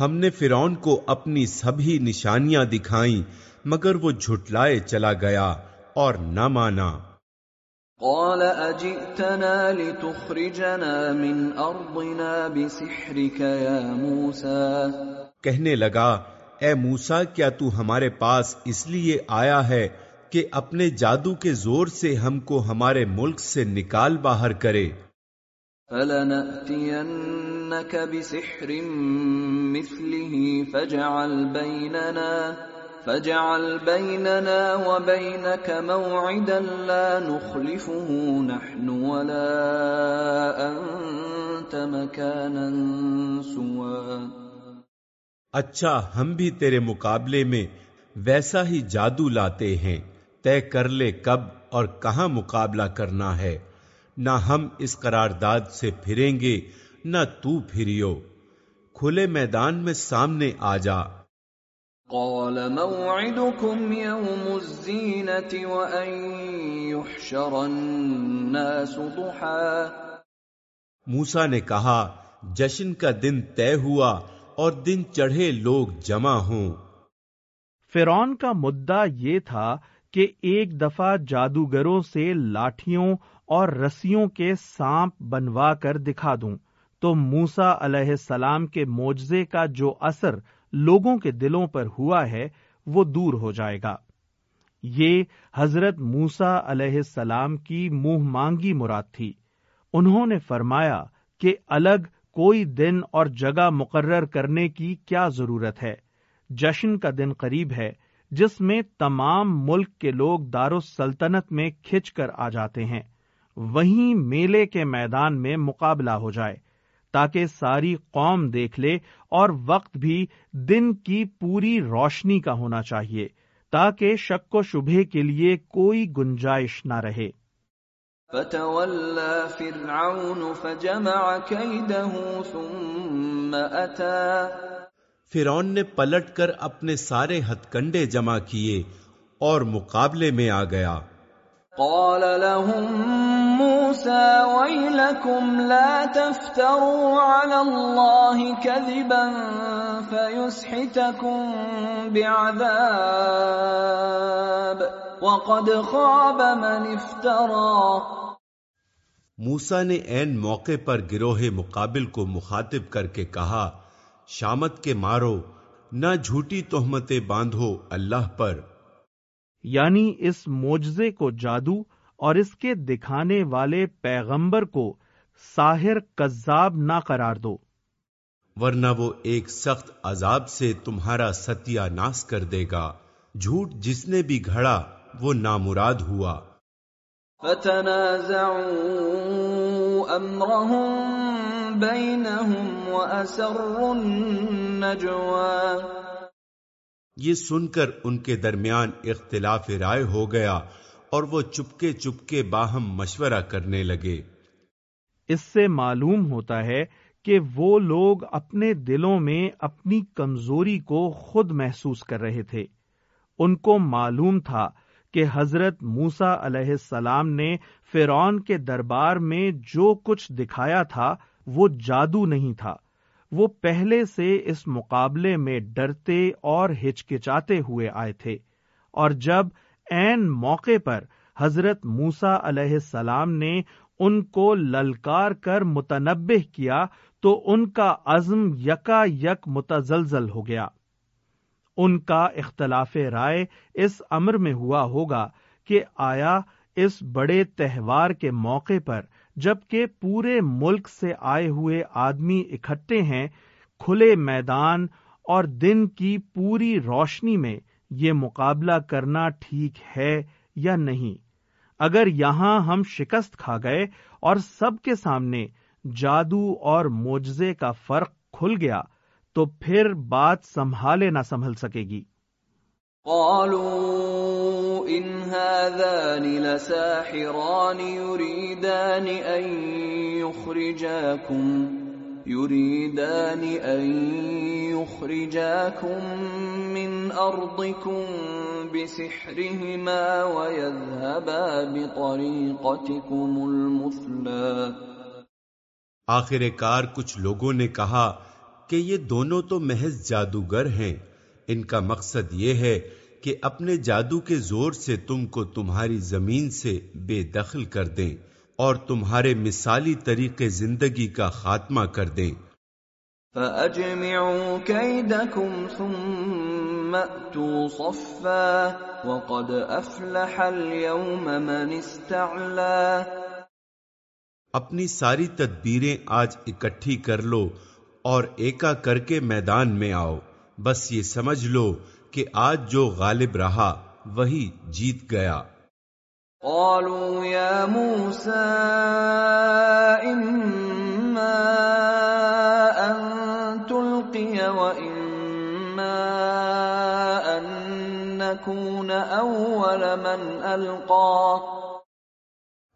ہم نے فرعون کو اپنی سبھی نشانیاں دکھائیں مگر وہ جھٹلائے چلا گیا اور نہ مانا۔ قال أجئتنا لتخرجنا من أرضنا بسحرك يا موسى۔ کہنے لگا اے موسا کیا تو ہمارے پاس اس لیے آیا ہے کہ اپنے جادو کے زور سے ہم کو ہمارے ملک سے نکال باہر کرے۔ فلنأتينك بسحر مثله فاجعل بيننا فاجعل بيننا وبينك موعدا لا نخلفه نحن ولا أنت مكانا سوا اچھا ہم بھی تیرے مقابلے میں ویسا ہی جادو لاتے ہیں۔ طے کر لے کب اور کہاں مقابلہ کرنا ہے۔ نہ ہم اس قرارداد سے پھریں گے نہ تو پھریو۔ کھلے میدان میں سامنے آ جا۔ قال موعدكم يوم الزينة وأن يحشر الناس ضحا موسا نے کہا جشن کا دن طے ہوا اور دن چڑھے لوگ جمع ہوں۔ فرون کا مدعا یہ تھا کہ ایک دفعہ جادوگروں سے لاٹھیوں اور رسیوں کے سانپ بنوا کر دکھا دوں۔ تو موسا علیہ السلام کے معجزے کا جو اثر لوگوں کے دلوں پر ہوا ہے، وہ دور ہو جائے گا۔ یہ حضرت موسا علیہ السلام کی منہ مانگی مراد تھی۔ انہوں نے فرمایا کہ الگ کوئی دن اور جگہ مقرر کرنے کی کیا ضرورت ہے۔ جشن کا دن قریب ہے۔ جس میں تمام ملک کے لوگ دارالسلطنت میں کھچ کر آ جاتے ہیں۔ وہیں میلے کے میدان میں مقابلہ ہو جائے، تاکہ ساری قوم دیکھ لے اور وقت بھی دن کی پوری روشنی کا ہونا چاہیے، تاکہ شک و شبہ کے لیے کوئی گنجائش نہ رہے۔ فتولى فرعون فجمع كيده ثم أتى۔ فرعون نے پلٹ کر اپنے سارے ہتھ کنڈے جمع کیے اور مقابلے میں آ گیا۔ قال لهم موسى ويلكم لا تفتروا على الله كذبا فيسحتكم بعذاب وقد خاب من افترى۔ موسا نے عین موقع پر گروہ مقابل کو مخاطب کر کے کہا شامت کے مارو، نہ جھوٹی تہمتیں باندھو اللہ پر۔ یعنی اس معجزے کو جادو اور اس کے دکھانے والے پیغمبر کو ساحر کذاب نہ قرار دو۔ ورنہ وہ ایک سخت عذاب سے تمہارا ستیہ ناس کر دے گا۔ جھوٹ جس نے بھی گھڑا، وہ نامراد ہوا۔ فتنازعوا امرهم بينهم واسروا النجوى. یہ سن کر ان کے درمیان اختلاف رائے ہو گیا اور وہ چپکے چپکے باہم مشورہ کرنے لگے۔ اس سے معلوم ہوتا ہے کہ وہ لوگ اپنے دلوں میں اپنی کمزوری کو خود محسوس کر رہے تھے۔ ان کو معلوم تھا کہ حضرت موسا علیہ السلام نے فرعون کے دربار میں جو کچھ دکھایا تھا وہ جادو نہیں تھا۔ وہ پہلے سے اس مقابلے میں ڈرتے اور ہچکچاتے ہوئے آئے تھے۔ اور جب عین موقع پر حضرت موسا علیہ السلام نے ان کو للکار کر متنبع کیا تو ان کا عزم یکا یک متزلزل ہو گیا۔ ان کا اختلاف رائے اس امر میں ہوا ہوگا کہ آیا اس بڑے تہوار کے موقع پر جبکہ پورے ملک سے آئے ہوئے آدمی اکٹھے ہیں، کھلے میدان اور دن کی پوری روشنی میں یہ مقابلہ کرنا ٹھیک ہے یا نہیں؟ اگر یہاں ہم شکست کھا گئے اور سب کے سامنے جادو اور معجزے کا فرق کھل گیا تو پھر بات سنبھالے نہ سنبھل سکے گی۔ قالوا ان هذان لساحران يريدان ان يخرجاكم يريدان ان يخرجاكم من ارضكم بسحرهما ويذهبا بطريقتكم المثلى۔ آخر کار کچھ لوگوں نے کہا کہ یہ دونوں تو محض جادوگر ہیں۔ ان کا مقصد یہ ہے کہ اپنے جادو کے زور سے تم کو تمہاری زمین سے بے دخل کر دیں اور تمہارے مثالی طریقے زندگی کا خاتمہ کر دیں۔ فَأَجْمِعُوا كَيْدَكُمْ ثُمَّ أْتُوا صَفًّا وَقَدْ أَفْلَحَ الْيَوْمَ مَنِ اسْتَعْلَى۔ اپنی ساری تدبیریں آج اکٹھی کر لو اور ایکا کر کے میدان میں آؤ۔ بس یہ سمجھ لو کہ آج جو غالب رہا وہی جیت گیا۔ قالوا يا موسى إما أن تلقي وإما أن نكون أول من ألقى۔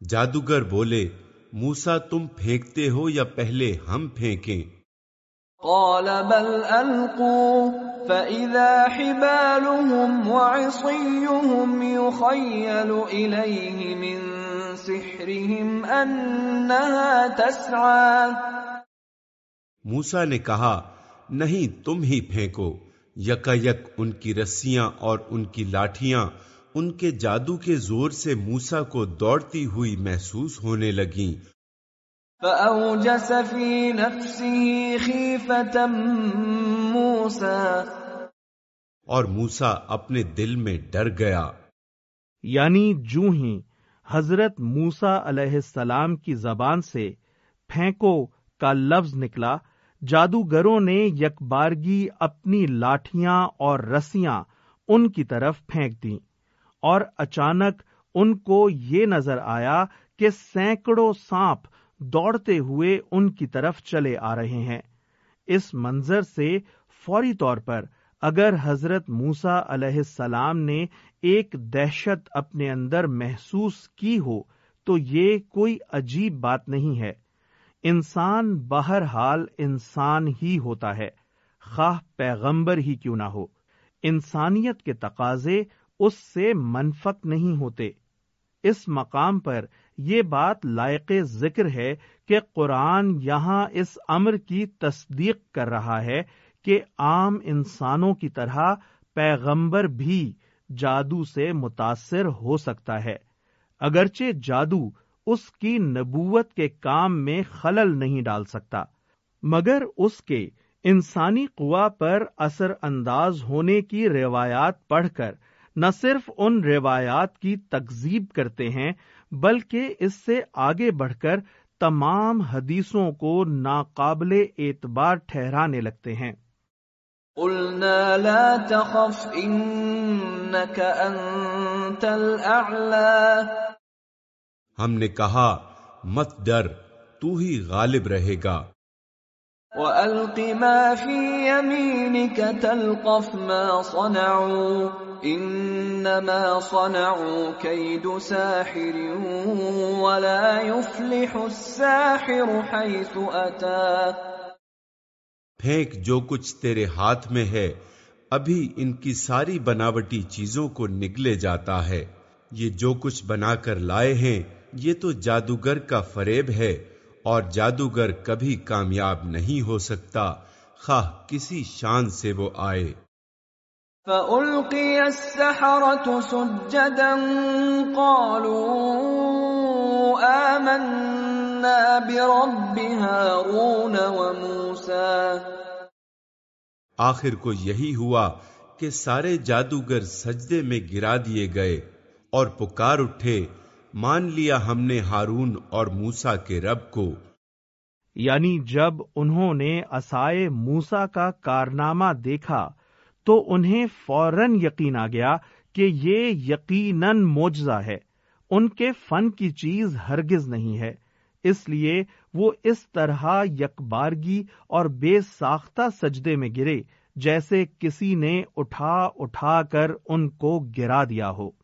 جادوگر بولے موسا تم پھینکتے ہو یا پہلے ہم پھینکیں؟ قال بل القوا فاذا حبالهم وعصيهم يخيل اليه من سحرهم انها تسعى. موسا نے کہا، نہیں تم ہی پھینکو یک یک ان کی رسیاں اور ان کی لاٹیاں ان کے جادو کے زور سے موسا کو دوڑتی ہوئی محسوس ہونے لگیں۔ فأوجس في نفسه خيفة موسى اور موسا اپنے دل میں ڈر گیا۔ یعنی جو ہی حضرت موسا علیہ السلام کی زبان سے پھینکو کا لفظ نکلا جادوگروں نے یکبارگی اپنی لاٹیاں اور رسیاں ان کی طرف پھینک دیں اور اچانک ان کو یہ نظر آیا کہ سینکڑوں سانپ دوڑتے ہوئے ان کی طرف چلے آ رہے ہیں۔ اس منظر سے فوری طور پر اگر حضرت موسا علیہ السلام نے ایک دہشت اپنے اندر محسوس کی ہو تو یہ کوئی عجیب بات نہیں ہے۔ انسان بہرحال انسان ہی ہوتا ہے۔ خواہ پیغمبر ہی کیوں نہ ہو۔ انسانیت کے تقاضے اس سے منفق نہیں ہوتے۔ اس مقام پر یہ بات لائق ذکر ہے کہ قرآن یہاں اس امر کی تصدیق کر رہا ہے کہ عام انسانوں کی طرح پیغمبر بھی جادو سے متاثر ہو سکتا ہے۔ اگرچہ جادو اس کی نبوت کے کام میں خلل نہیں ڈال سکتا، مگر اس کے انسانی قوا پر اثر انداز ہونے کی روایات پڑھ کر نہ صرف ان روایات کی تکزیب کرتے ہیں بلکہ اس سے آگے بڑھ کر تمام حدیثوں کو ناقابل اعتبار ٹھہرانے لگتے ہیں۔ قلنا لا تخف انك انت ہم نے کہا مت ڈر تو ہی غالب رہے گا۔ وَأَلْقِ مَا فِي يَمِينِكَ تَلْقَفْ مَا صَنَعُوا إِنَّمَا صَنَعُوا كَيْدُ سَاحِرٍ وَلَا يُفْلِحُ السَّاحِرُ حَيْثُ أَتَى۔ پھینک جو کچھ تیرے ہاتھ میں ہے، ابھی ان کی ساری بناوٹی چیزوں کو نگلے جاتا ہے۔ یہ جو کچھ بنا کر لائے ہیں، یہ تو جادوگر کا فریب ہے۔ اور جادوگر کبھی کامیاب نہیں ہو سکتا۔ خواہ کسی شان سے وہ آئے۔ فَأُلْقِيَ السَّحَرَةُ سُجَّدًا قَالُوا آمَنَّا بِرَبِّ هَارُونَ وَمُوسَى۔ آخر کو یہی ہوا کہ سارے جادوگر سجدے میں گرا دیے گئے اور پکار اٹھے۔ مان لیا ہم نے ہارون اور موسا کے رب کو۔ یعنی جب انہوں نے اسائے موسا کا کارنامہ دیکھا، تو انہیں فوراً یقین آ گیا کہ یہ یقیناً موجزہ ہے۔ ان کے فن کی چیز ہرگز نہیں ہے۔ اس لیے وہ اس طرح یکبارگی اور بے ساختہ سجدے میں گرے، جیسے کسی نے اٹھا اٹھا کر ان کو گرا دیا ہو۔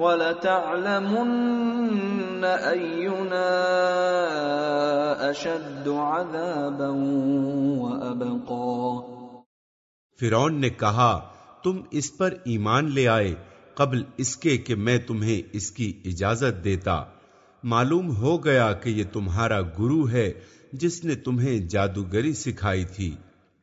وَلَتَعْلَمُنَّ أَيُّنَا أَشَدُّ عَذَابًا وَأَبْقَى. فرعون نے کہا، تم اس پر ایمان لے آئے قبل اس کے کہ میں تمہیں اس کی اجازت دیتا۔ معلوم ہو گیا کہ یہ تمہارا گرو ہے جس نے تمہیں جادوگری سکھائی تھی۔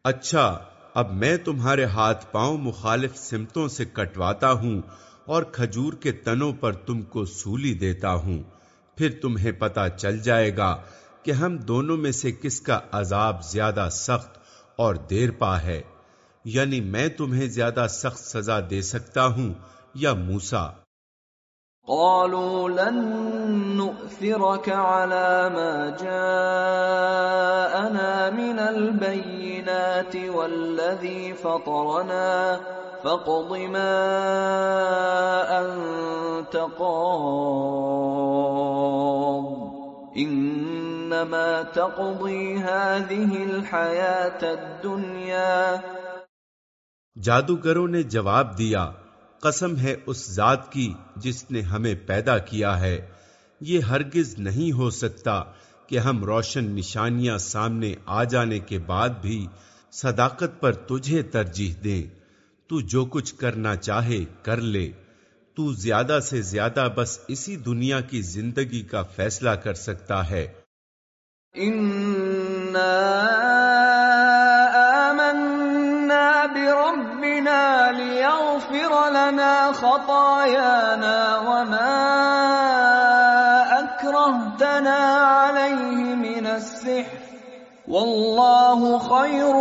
اچھا اب میں تمہارے ہاتھ پاؤں مخالف سمتوں سے کٹواتا ہوں اور کھجور کے تنوں پر تم کو سولی دیتا ہوں۔ پھر تمہیں پتا چل جائے گا کہ ہم دونوں میں سے کس کا عذاب زیادہ سخت اور دیر پا ہے۔ یعنی میں تمہیں زیادہ سخت سزا دے سکتا ہوں یا موسا قالوا لن نؤثرك على ما جاءنا من البينات والذي فطرنا فقض ما انت قاض انما تقضي هذه الحياة الدنيا۔ جادوگروں نے جواب دیا، قسم ہے اس ذات کی جس نے ہمیں پیدا کیا ہے۔ یہ ہرگز نہیں ہو سکتا کہ ہم روشن نشانیاں سامنے آ جانے کے بعد بھی صداقت پر تجھے ترجیح دیں۔ تو جو کچھ کرنا چاہے کر لے۔ تو زیادہ سے زیادہ بس اسی دنیا کی زندگی کا فیصلہ کر سکتا ہے۔ آمنا بربنا ليغفر لنا خطايانا وما أكرهتنا عليه من السحر والله خير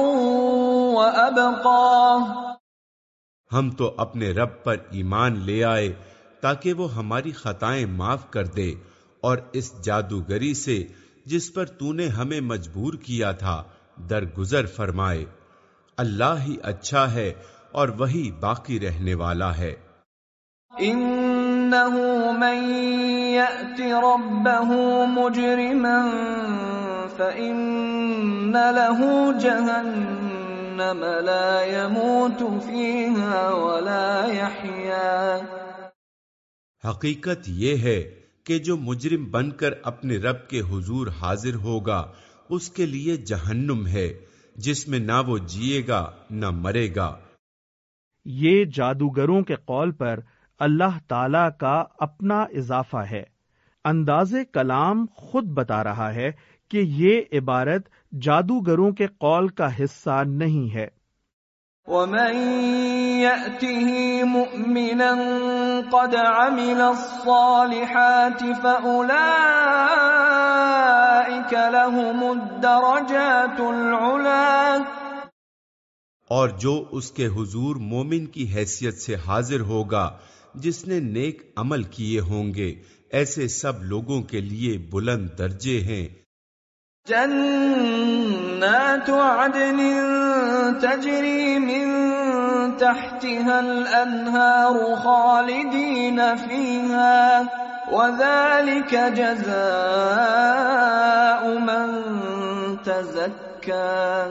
وأبقى۔ ہم تو اپنے رب پر ایمان لے آئے تاکہ وہ ہماری خطائیں معاف کر دے اور اس جادوگری سے جس پر تو نے ہمیں مجبور کیا تھا، درگزر فرمائے۔ اللہ ہی اچھا ہے اور وہی باقی رہنے والا ہے۔ انہو من یأت ربہ مجرما فإن له جہنم۔ جہنم لا يموت فيها ولا يحيا۔ حقیقت یہ ہے کہ جو مجرم بن کر اپنے رب کے حضور حاضر ہوگا اس کے لیے جہنم ہے جس میں نہ وہ جیے گا نہ مرے گا۔ یہ جادوگروں کے قول پر اللہ تعالی کا اپنا اضافہ ہے۔ انداز کلام خود بتا رہا ہے کہ یہ عبارت جادوگروں کے قول کا حصہ نہیں ہے۔ ومن يأته مؤمنا قد عمل الصالحات فأولئك لهم الدرجات العلا اور جو اس کے حضور مومن کی حیثیت سے حاضر ہوگا جس نے نیک عمل کیے ہوں گے ایسے سب لوگوں کے لیے بلند درجے ہیں۔ جنات عدن تجري من تحتها الأنهار خالدين فيها، وذلك جزاء من تزكى.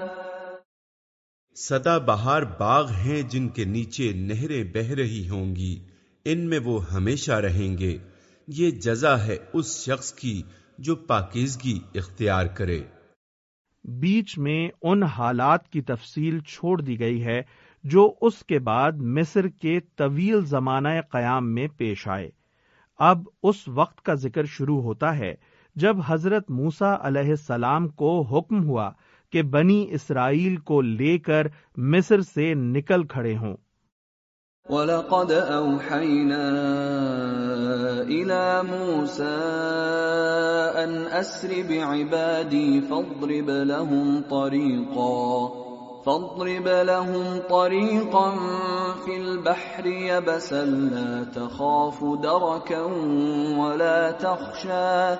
سدا بہار باغ ہیں جن کے نیچے نہریں بہ رہی ہوں گی، ان میں وہ ہمیشہ رہیں گے۔ یہ جزا ہے اس شخص کی جو پاکیزگی اختیار کرے۔ بیچ میں ان حالات کی تفصیل چھوڑ دی گئی ہے جو اس کے بعد مصر کے طویل زمانہ قیام میں پیش آئے۔ اب اس وقت کا ذکر شروع ہوتا ہے جب حضرت موسا علیہ السلام کو حکم ہوا کہ بنی اسرائیل کو لے کر مصر سے نکل کھڑے ہوں۔ وَلَقَدْ أَوْحَيْنَا إِلَى مُوسَىٰ أَنْ أَسْرِ بِعِبَادِي فَاضْرِبْ لَهُمْ طَرِيقًا فاضرب لهم طريقا في البحر يبسا لا تخاف دركا ولا تخشى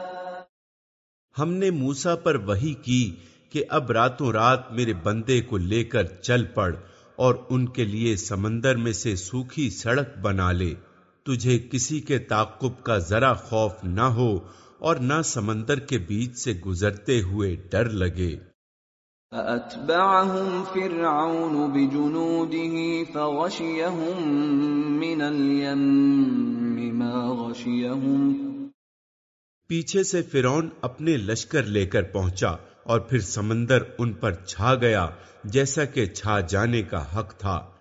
ہم نے موسا پر وہی کی کہ اب راتوں رات میرے بندے کو لے کر چل پڑ اور ان کے لیے سمندر میں سے سوکھی سڑک بنا لے۔ تجھے کسی کے تعقب کا ذرا خوف نہ ہو اور نہ سمندر کے بیچ سے گزرتے ہوئے ڈر لگے۔ فأتبعهم فرعون بجنوده فغشيهم من اليم ما غشيهم۔ پیچھے سے فرعون اپنے لشکر لے کر پہنچا۔ اور پھر سمندر ان پر چھا گیا جیسا کہ چھا جانے کا حق تھا۔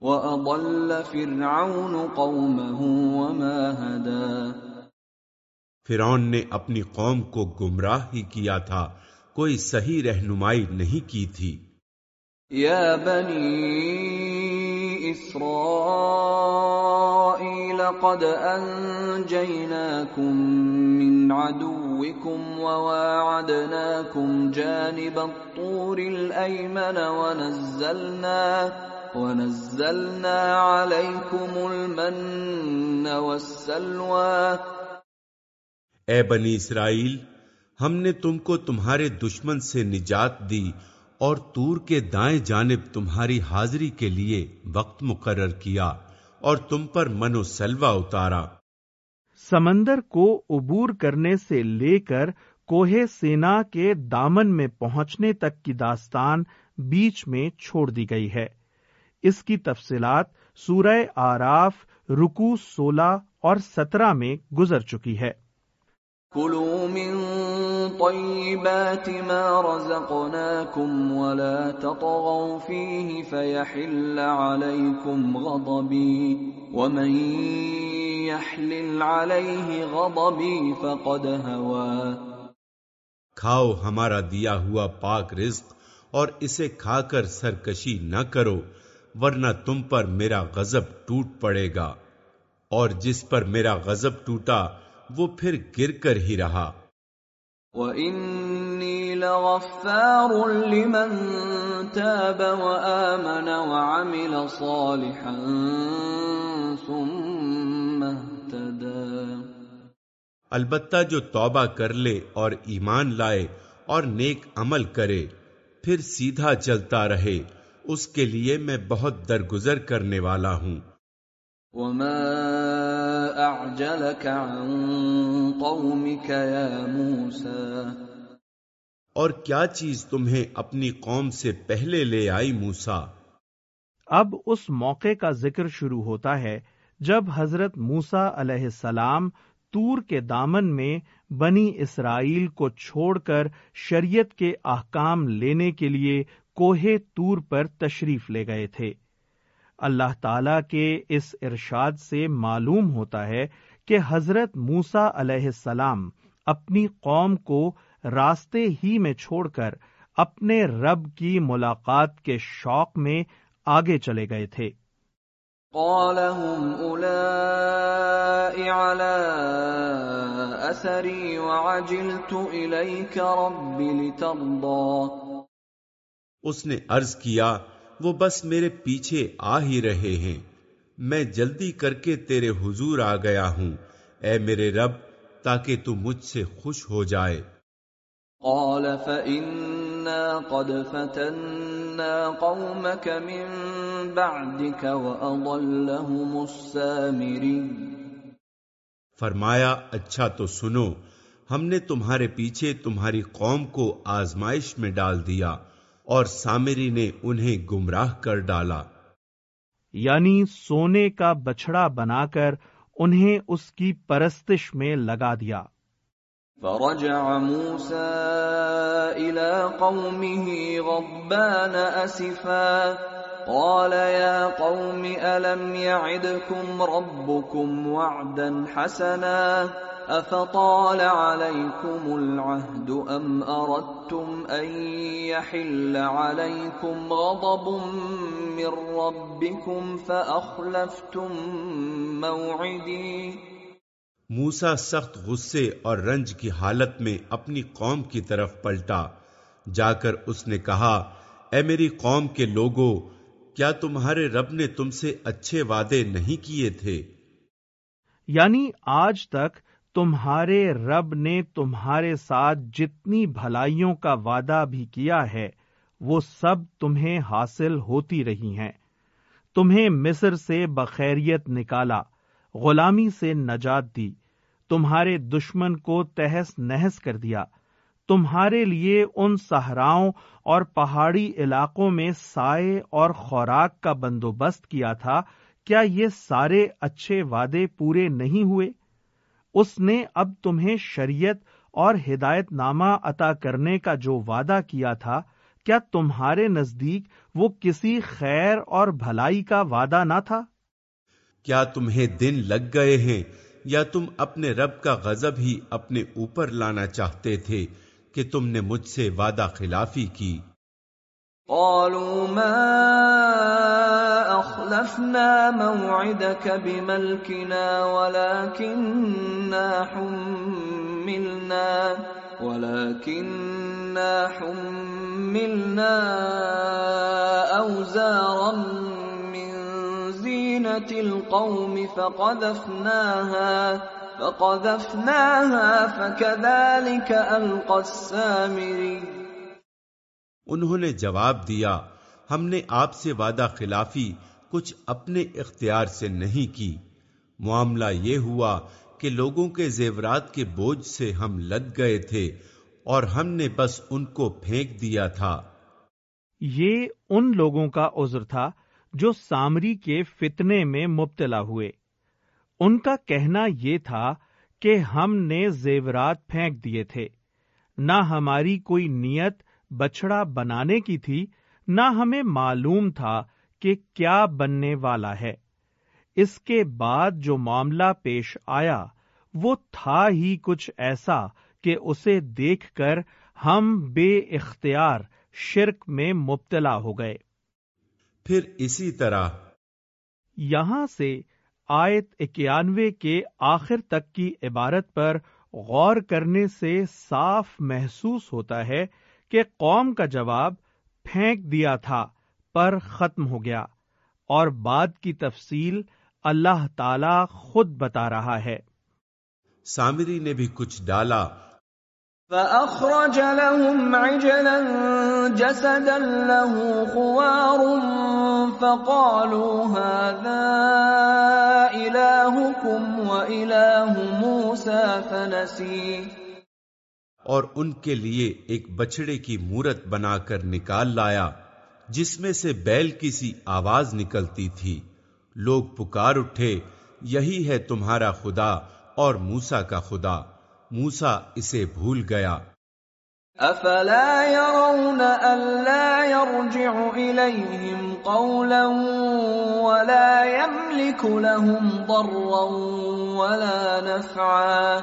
وَأَضَلَّ فِرْعَوْنُ قَوْمَهُ وَمَا هَدَى۔ فرعون نے اپنی قوم کو گمراہ ہی کیا تھا کوئی صحیح رہنمائی نہیں کی تھی۔ یا بنی اسرائیل۔ قد انجیناکم من عدوکم وواعدناکم جانب الطور الایمن ونزلنا ونزلنا علیکم المن والسلوى. اے بنی اسرائیل، ہم نے تم کو تمہارے دشمن سے نجات دی اور تور کے دائیں جانب تمہاری حاضری کے لیے وقت مقرر کیا۔ اور تم پر منو سلوا اتارا۔ سمندر کو عبور کرنے سے لے کر کوہ سینا کے دامن میں پہنچنے تک کی داستان بیچ میں چھوڑ دی گئی ہے۔ اس کی تفصیلات سورہ آراف رکو سولہ اور سترہ میں گزر چکی ہے۔ كلوا من طيبات ما رزقناكم ولا تطغوا فيه فيحل عليكم غضبي ومن يحلل عليه غضبي فقد هوى کھاؤ ہمارا دیا ہوا پاک رزق اور اسے کھا کر سرکشی نہ کرو، ورنہ تم پر میرا غضب ٹوٹ پڑے گا۔ اور جس پر میرا غضب ٹوٹا وہ پھر گر کر ہی رہا۔ وَإِنِّي لَغَفَّارٌ لِمَن تَابَ وَآمَنَ وَعَمِلَ صَالِحًا ثُمَّ اهْتَدَى۔ البتہ جو توبہ کر لے اور ایمان لائے اور نیک عمل کرے پھر سیدھا چلتا رہے۔ اس کے لیے میں بہت درگزر کرنے والا ہوں۔ وما اعجلك عن قومك يا موسى اور کیا چیز تمہیں اپنی قوم سے پہلے لے آئی موسا اب اس موقع کا ذکر شروع ہوتا ہے جب حضرت موسا علیہ السلام تور کے دامن میں بنی اسرائیل کو چھوڑ کر شریعت کے احکام لینے کے لیے کوہ تور پر تشریف لے گئے تھے۔ اللہ تعالی کے اس ارشاد سے معلوم ہوتا ہے کہ حضرت موسا علیہ السلام اپنی قوم کو راستے ہی میں چھوڑ کر اپنے رب کی ملاقات کے شوق میں آگے چلے گئے تھے۔ قال هم على اثري وعجلت رب لترضى۔ اس نے عرض کیا وہ بس میرے پیچھے آ ہی رہے ہیں۔ میں جلدی کر کے تیرے حضور آ گیا ہوں۔ اے میرے رب تاکہ تو مجھ سے خوش ہو جائے۔ قال فإنا قد فتنا قومك من بعدك وأضلهم السامري فرمایا اچھا تو سنو ہم نے تمہارے پیچھے تمہاری قوم کو آزمائش میں ڈال دیا۔ اور سامری نے انہیں گمراہ کر ڈالا۔ یعنی سونے کا بچڑا بنا کر انہیں اس کی پرستش میں لگا دیا۔ فرجع موسى إلى قومه غضبان أسفا قال يا قوم ألم يعدكم ربكم وعدا حسنا؟ أفطال عليكم العهد أم أردتم أن يحل عليكم غضب من ربكم فأخلفتم موعدي؟ موسا سخت غصے اور رنج کی حالت میں اپنی قوم کی طرف پلٹا۔ جا کر اس نے کہا اے میری قوم کے لوگوں کیا تمہارے رب نے تم سے اچھے وعدے نہیں کیے تھے؟ یعنی آج تک تمہارے رب نے تمہارے ساتھ جتنی بھلائیوں کا وعدہ بھی کیا ہے، وہ سب تمہیں حاصل ہوتی رہی ہیں۔ تمہیں مصر سے بخیریت نکالا، غلامی سے نجات دی، تمہارے دشمن کو تہس نہس کر دیا۔ تمہارے لیے ان صحراؤں اور پہاڑی علاقوں میں سائے اور خوراک کا بندوبست کیا تھا۔ کیا یہ سارے اچھے وعدے پورے نہیں ہوئے؟ اس نے اب تمہیں شریعت اور ہدایت نامہ عطا کرنے کا جو وعدہ کیا تھا، کیا تمہارے نزدیک وہ کسی خیر اور بھلائی کا وعدہ نہ تھا؟ کیا تمہیں دن لگ گئے ہیں یا تم اپنے رب کا غضب ہی اپنے اوپر لانا چاہتے تھے کہ تم نے مجھ سے وعدہ خلافی کی؟ قالوا ما اخلفنا موعدك بملكنا ولكننا حملنا ولكننا حملنا اوزارا من زينة القوم فقذفناها فقذفناها، فكذلك القى السامري. انہوں نے جواب دیا، ہم نے آپ سے وعدہ خلافی کچھ اپنے اختیار سے نہیں کی۔ معاملہ یہ ہوا کہ لوگوں کے زیورات کے بوجھ سے ہم لد گئے تھے اور ہم نے بس ان کو پھینک دیا تھا۔ یہ ان لوگوں کا عذر تھا جو سامری کے فتنے میں مبتلا ہوئے۔ ان کا کہنا یہ تھا کہ ہم نے زیورات پھینک دیے تھے۔ نہ ہماری کوئی نیت بچڑا بنانے کی تھی نہ ہمیں معلوم تھا کہ کیا بننے والا ہے۔ اس کے بعد جو معاملہ پیش آیا وہ تھا ہی کچھ ایسا کہ اسے دیکھ کر ہم بے اختیار شرک میں مبتلا ہو گئے۔ پھر اسی طرح۔ یہاں سے آیت اکیانوے کے آخر تک کی عبارت پر غور کرنے سے صاف محسوس ہوتا ہے کہ قوم کا جواب پھینک دیا تھا پر ختم ہو گیا اور بعد کی تفصیل اللہ تعالی خود بتا رہا ہے۔ سامری نے بھی کچھ ڈالا۔ فأخرج لهم عجلا جسدا له خوار فقالوا هذا إلهكم وإله موسى فنسيه۔ اور ان کے لیے ایک بچڑے کی مورت بنا کر نکال لایا، جس میں سے بیل کی سی آواز نکلتی تھی۔ لوگ پکار اٹھے، یہی ہے تمہارا خدا اور موسا کا خدا۔ موسا اسے بھول گیا۔ افلا يرون الا يرجع اليهم قولا ولا يملك لهم ضرا ولا نفعا۔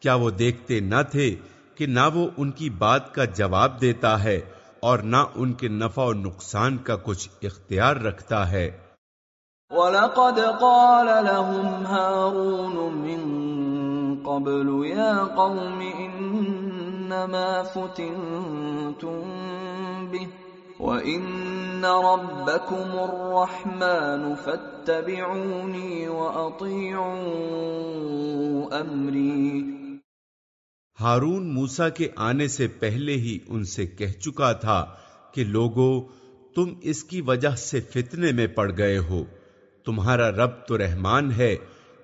کیا وہ دیکھتے نہ تھے کہ نہ وہ ان کی بات کا جواب دیتا ہے اور نہ ان کے نفع و نقصان کا کچھ اختیار رکھتا ہے۔ وَلَقَدْ قَالَ لَهُمْ هَارُونُ مِن قَبْلُ يَا قَوْمِ إِنَّمَا فُتِنْتُمْ بِهِ وَإِنَّ رَبَّكُمُ الرَّحْمَنُ فَاتَّبِعُونِي وَأَطِيعُوا أَمْرِي ہارون موسا کے آنے سے پہلے ہی ان سے کہہ چکا تھا کہ لوگو تم اس کی وجہ سے فتنے میں پڑ گئے ہو۔ تمہارا رب تو رحمان ہے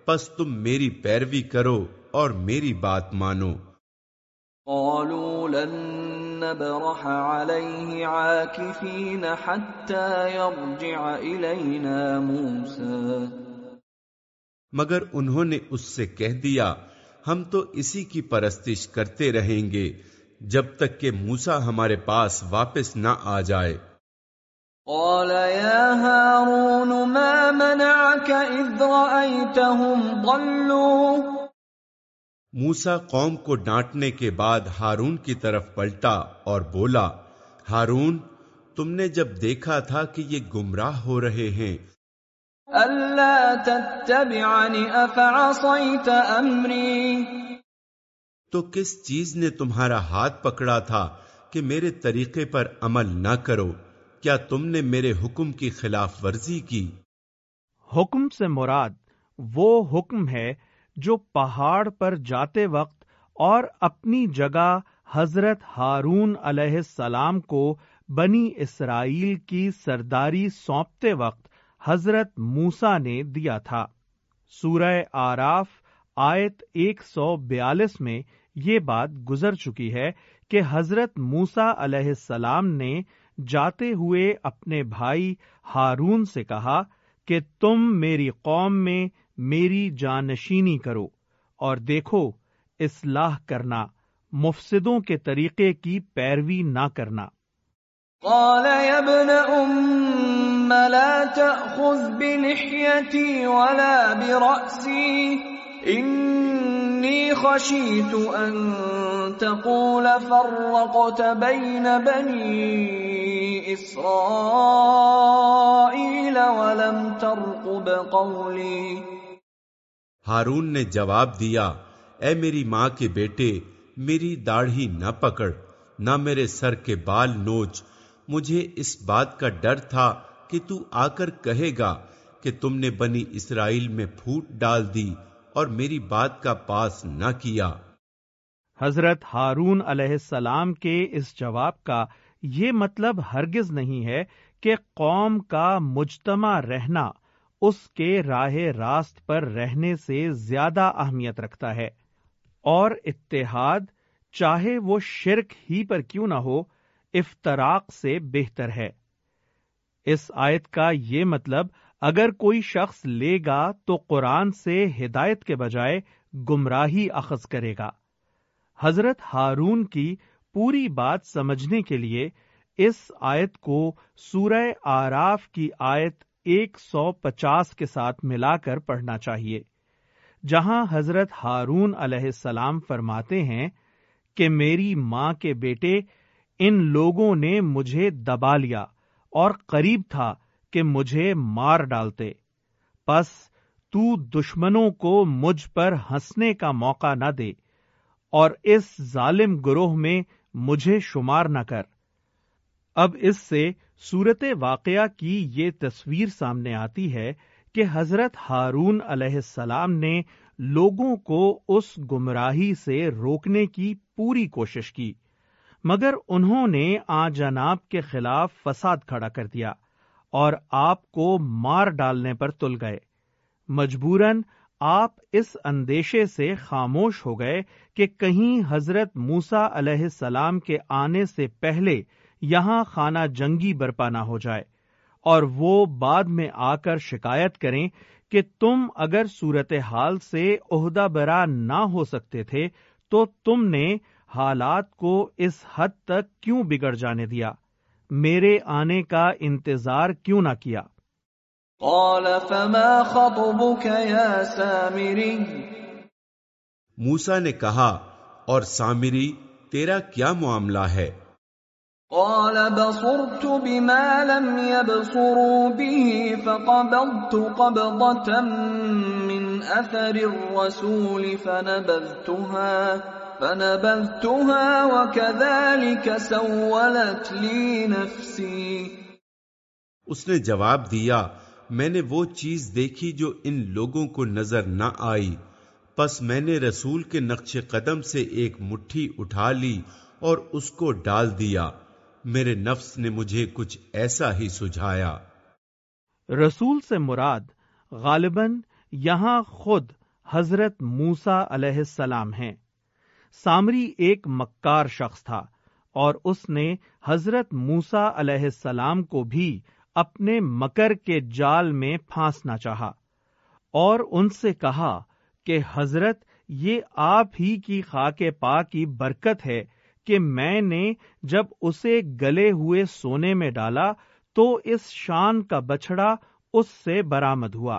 پس تم میری پیروی کرو اور میری بات مانو۔ قالوا لن نبرح عليه عاكفين حتى يرجع إلينا موسى۔ مگر انہوں نے اس سے کہہ دیا ہم تو اسی کی پرستش کرتے رہیں گے جب تک کہ موسا ہمارے پاس واپس نہ آ جائے۔ قال يا هارون ما منعك رأيتهم ضلوا؟ موسا قوم کو ڈانٹنے کے بعد ہارون کی طرف پلٹا اور بولا ہارون تم نے جب دیکھا تھا کہ یہ گمراہ ہو رہے ہیں ألا تتبعني أفعصيت أمري؟ تو کس چیز نے تمہارا ہاتھ پکڑا تھا کہ میرے طریقے پر عمل نہ کرو؟ کیا تم نے میرے حکم کی خلاف ورزی کی؟ حکم سے مراد وہ حکم ہے جو پہاڑ پر جاتے وقت اور اپنی جگہ حضرت ہارون علیہ السلام کو بنی اسرائیل کی سرداری سونپتے وقت حضرت موسا نے دیا تھا۔ سورہ آراف آیت ایک سو بیالیس میں یہ بات گزر چکی ہے کہ حضرت موسا علیہ السلام نے جاتے ہوئے اپنے بھائی ہارون سے کہا کہ تم میری قوم میں میری جانشینی کرو اور دیکھو، اصلاح کرنا، مفسدوں کے طریقے کی پیروی نہ کرنا۔ قال يا ابن أم لا تأخذ بلحيتي ولا برأسي. إني خشيت أن تقول فرقت بين بني إسرائيل ولم ترقب قولي. ہارون نے جواب دیا، اے میری ماں کے بیٹے، میری داڑھی نہ پکڑ، نہ میرے سر کے بال نوچ مجھے اس بات کا ڈر تھا کہ تو آ کر کہے گا کہ تم نے بنی اسرائیل میں پھوٹ ڈال دی اور میری بات کا پاس نہ کیا۔ حضرت ہارون علیہ السلام کے اس جواب کا یہ مطلب ہرگز نہیں ہے کہ قوم کا مجتمع رہنا اس کے راہ راست پر رہنے سے زیادہ اہمیت رکھتا ہے اور اتحاد چاہے وہ شرک ہی پر کیوں نہ ہو افطراک سے بہتر ہے۔ اس آیت کا یہ مطلب اگر کوئی شخص لے گا تو قرآن سے ہدایت کے بجائے گمراہی اخذ کرے گا۔ حضرت ہارون کی پوری بات سمجھنے کے لیے اس آیت کو سورہ آراف کی آیت ایک سو پچاس کے ساتھ ملا کر پڑھنا چاہیے، جہاں حضرت ہارون علیہ السلام فرماتے ہیں کہ میری ماں کے بیٹے ان لوگوں نے مجھے دبا لیا اور قریب تھا کہ مجھے مار ڈالتے۔ پس تو دشمنوں کو مجھ پر ہنسنے کا موقع نہ دے اور اس ظالم گروہ میں مجھے شمار نہ کر۔ اب اس سے صورت واقعہ کی یہ تصویر سامنے آتی ہے کہ حضرت ہارون علیہ السلام نے لوگوں کو اس گمراہی سے روکنے کی پوری کوشش کی۔ مگر انہوں نے آ جناب کے خلاف فساد کھڑا کر دیا اور آپ کو مار ڈالنے پر تل گئے۔ مجبوراً آپ اس اندیشے سے خاموش ہو گئے کہ کہیں حضرت موسا علیہ السلام کے آنے سے پہلے یہاں خانہ جنگی برپا نہ ہو جائے اور وہ بعد میں آ کر شکایت کریں کہ تم اگر صورتحال سے عہدہ برا نہ ہو سکتے تھے تو تم نے حالات کو اس حد تک کیوں بگڑ جانے دیا؟ میرے آنے کا انتظار کیوں نہ کیا؟ قال فما خطبك يا سامري؟ موسا نے کہا اور سامری تیرا کیا معاملہ ہے؟ قال بصرت بما لم يبصروا به فقبضت قبضة من أثر الرسول فنبذتها. فنبذتها وكذلك سولت لي نفسي۔ اس نے جواب دیا میں نے وہ چیز دیکھی جو ان لوگوں کو نظر نہ آئی۔ پس میں نے رسول کے نقش قدم سے ایک مٹھی اٹھا لی اور اس کو ڈال دیا۔ میرے نفس نے مجھے کچھ ایسا ہی سجھایا۔ رسول سے مراد غالباً یہاں خود حضرت موسا علیہ السلام ہیں۔ سامری ایک مکار شخص تھا اور اس نے حضرت موسا علیہ السلام کو بھی اپنے مکر کے جال میں پھانسنا چاہا اور ان سے کہا کہ حضرت، یہ آپ ہی کی خاک پا کی برکت ہے کہ میں نے جب اسے گلے ہوئے سونے میں ڈالا تو اس شان کا بچڑا اس سے برآمد ہوا۔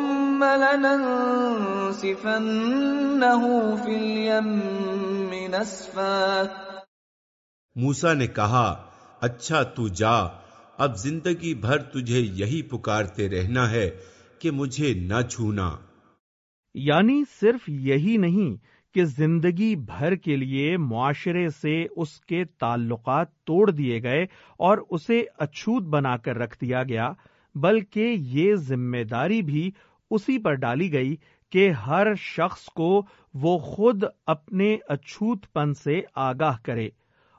موسا نے کہا اچھا تو جا اب زندگی بھر تجھے یہی پکارتے رہنا ہے کہ مجھے نہ چھونا۔ یعنی صرف یہی نہیں کہ زندگی بھر کے لیے معاشرے سے اس کے تعلقات توڑ دیے گئے اور اسے اچھوت بنا کر رکھ دیا گیا بلکہ یہ ذمہ داری بھی اسی پر ڈالی گئی کہ ہر شخص کو وہ خود اپنے اچھوت پن سے آگاہ کرے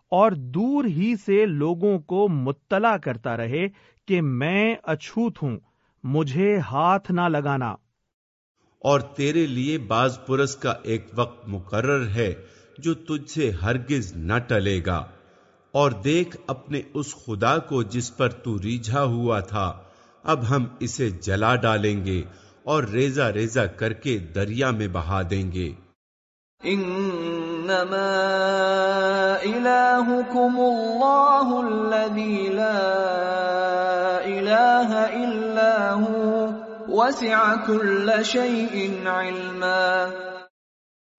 اور دور ہی سے لوگوں کو مطلع کرتا رہے کہ میں اچھوت ہوں، مجھے ہاتھ نہ لگانا۔ اور تیرے لیے باز پرس کا ایک وقت مقرر ہے جو تجھ سے ہرگز نہ ٹلے گا۔ اور دیکھ اپنے اس خدا کو جس پر تو ریجھا ہوا تھا، اب ہم اسے جلا ڈالیں گے۔ اور ریزا ریزا کر کے دریا میں بہا دیں گے۔ انما الہکم اللہ الذی لا الہ الا وسع کل شیء علما۔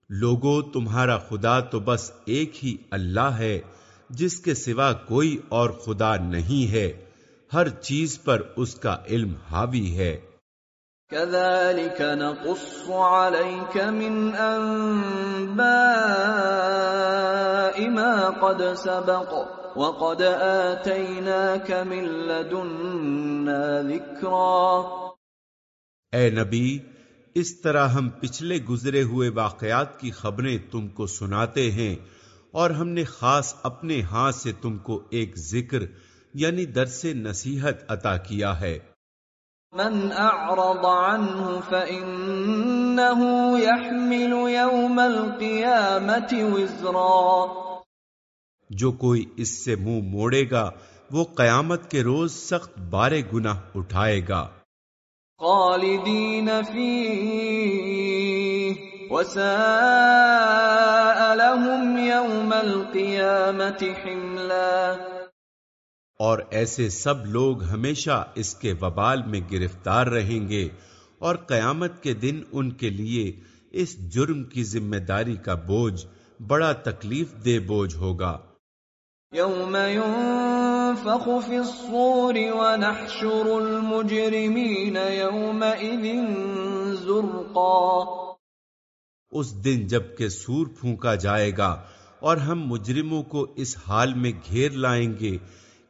لوگو تمہارا خدا تو بس ایک ہی اللہ ہے جس کے سوا کوئی اور خدا نہیں ہے۔ ہر چیز پر اس کا علم حاوی ہے۔ كذلك نقص عليك من أنباء ما قد سبق وقد آتيناك من لدنا ذكرا اے نبی، اس طرح ہم پچھلے گزرے ہوئے واقعات کی خبریں تم کو سناتے ہیں اور ہم نے خاص اپنے ہاتھ سے تم کو ایک ذکر یعنی درس نصیحت عطا کیا ہے۔ من اعرض عنه فانه يحمل يوم القيامه وزرا۔ جو کوئی اس سے منہ مو موڑے گا وہ قیامت کے روز سخت بارے گناہ اٹھائے گا۔ خالدین فیہ وساء لهم يوم القيامه حملا۔ اور ایسے سب لوگ ہمیشہ اس کے وبال میں گرفتار رہیں گے اور قیامت کے دن ان کے لیے اس جرم کی ذمہ داری کا بوجھ بڑا تکلیف دہ بوجھ ہوگا۔ یوم ينفخ في الصور ونحشر المجرمين يومئذ زرقا۔ اس دن جبکہ سور پھونکا جائے گا اور ہم مجرموں کو اس حال میں گھیر لائیں گے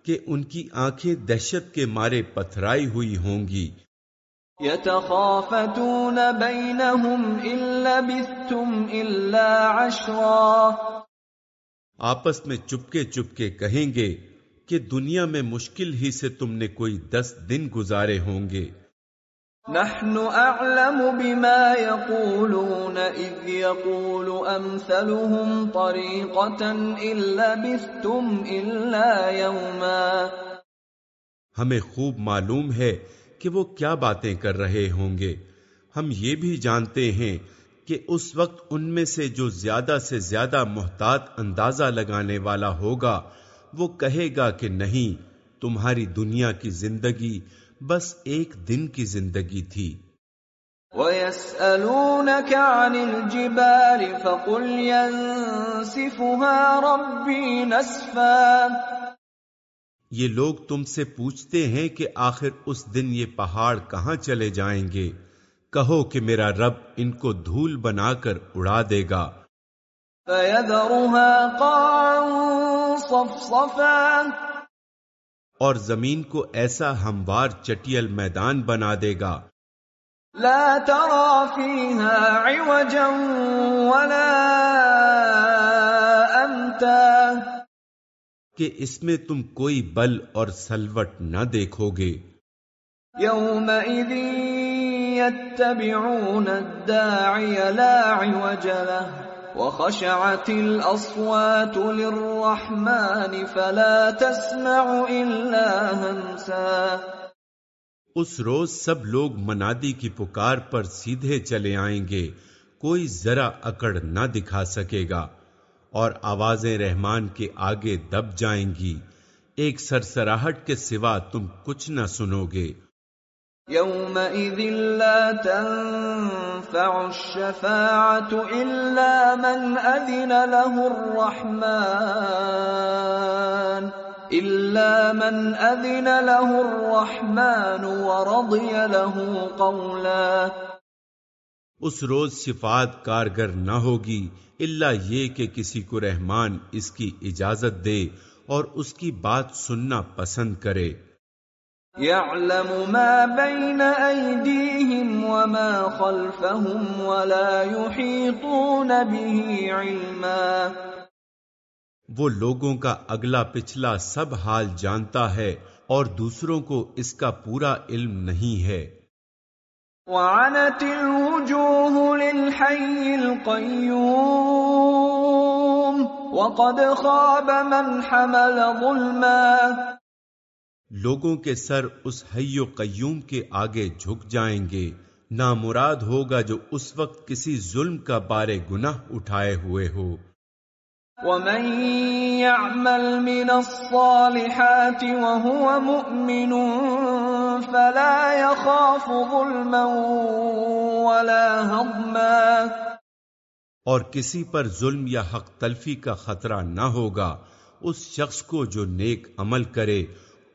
کہ ان کی آنکھیں دہشت کے مارے پتھرائی ہوئی ہوں گی۔ يتخافتون بينهم إن لبثتم إلا عشرا۔ آپس میں چپکے چپکے کہیں گے کہ دنیا میں مشکل ہی سے تم نے کوئی دس دن گزارے ہوں گے۔ نحن اعلم بما يقولون اذ يقول امثلهم طريقه الا بثتم الا يوما. ہمیں خوب معلوم ہے کہ وہ کیا باتیں کر رہے ہوں گے۔ ہم یہ بھی جانتے ہیں کہ اس وقت ان میں سے جو زیادہ سے زیادہ محتاط اندازہ لگانے والا ہوگا، وہ کہے گا کہ نہیں، تمہاری دنیا کی زندگی بس ایک دن کی زندگی تھی۔ وَيَسْأَلُونَكَ عَنِ الْجِبَالِ فَقُلْ يَنسِفُهَا رَبِّي نَسْفًا۔ یہ لوگ تم سے پوچھتے ہیں کہ آخر اس دن یہ پہاڑ کہاں چلے جائیں گے۔ کہو کہ میرا رب ان کو دھول بنا کر اڑا دے گا۔ فَيَذَرُهَا قَاعًا صَفْصَفًا۔ اور زمین کو ایسا ہموار چٹیل میدان بنا دے گا۔ لا ترى فيها عوجا ولا امتا کہ اس میں تم کوئی بل اور سلوٹ نہ دیکھو گے يومئذ يتبعون الداعي لا عوج له وخشعت الأصوات للرحمن فلا تسمع إلا همسا اس روز سب لوگ منادی کی پکار پر سیدھے چلے آئیں گے، کوئی ذرا اکڑ نہ دکھا سکے گا۔ اور آوازیں رحمان کے آگے دب جائیں گی۔ ایک سرسراہٹ کے سوا تم کچھ نہ سنو گے۔ يومئذ لا تنفع الشفاعة إلا من أذن له الرحمن إلا من أذن له الرحمن ورضي له قولا اس روز شفاعت کارگر نہ ہوگی اللہ یہ کہ کسی کو رحمان اس کی اجازت دے اور اس کی بات سننا پسند کرے۔ يعلم ما بين أيديهم وما خلفهم ولا يحيطون به علما وہ لوگوں کا اگلا پچھلا سب حال جانتا ہے اور دوسروں کو اس کا پورا علم نہیں ہے۔ وعنت الوجوه للحي القيوم وقد خاب من حمل ظلما لوگوں کے سر اس حی و قیوم کے آگے جھک جائیں گے۔ نامراد ہوگا جو اس وقت کسی ظلم کا بارے گناہ اٹھائے ہوئے ہو۔ ومن يعمل من الصالحات وهو مؤمن فلا يخاف ظلما ولا هضما۔ اور کسی پر ظلم یا حق تلفی کا خطرہ نہ ہوگا۔ اس شخص کو جو نیک عمل کرے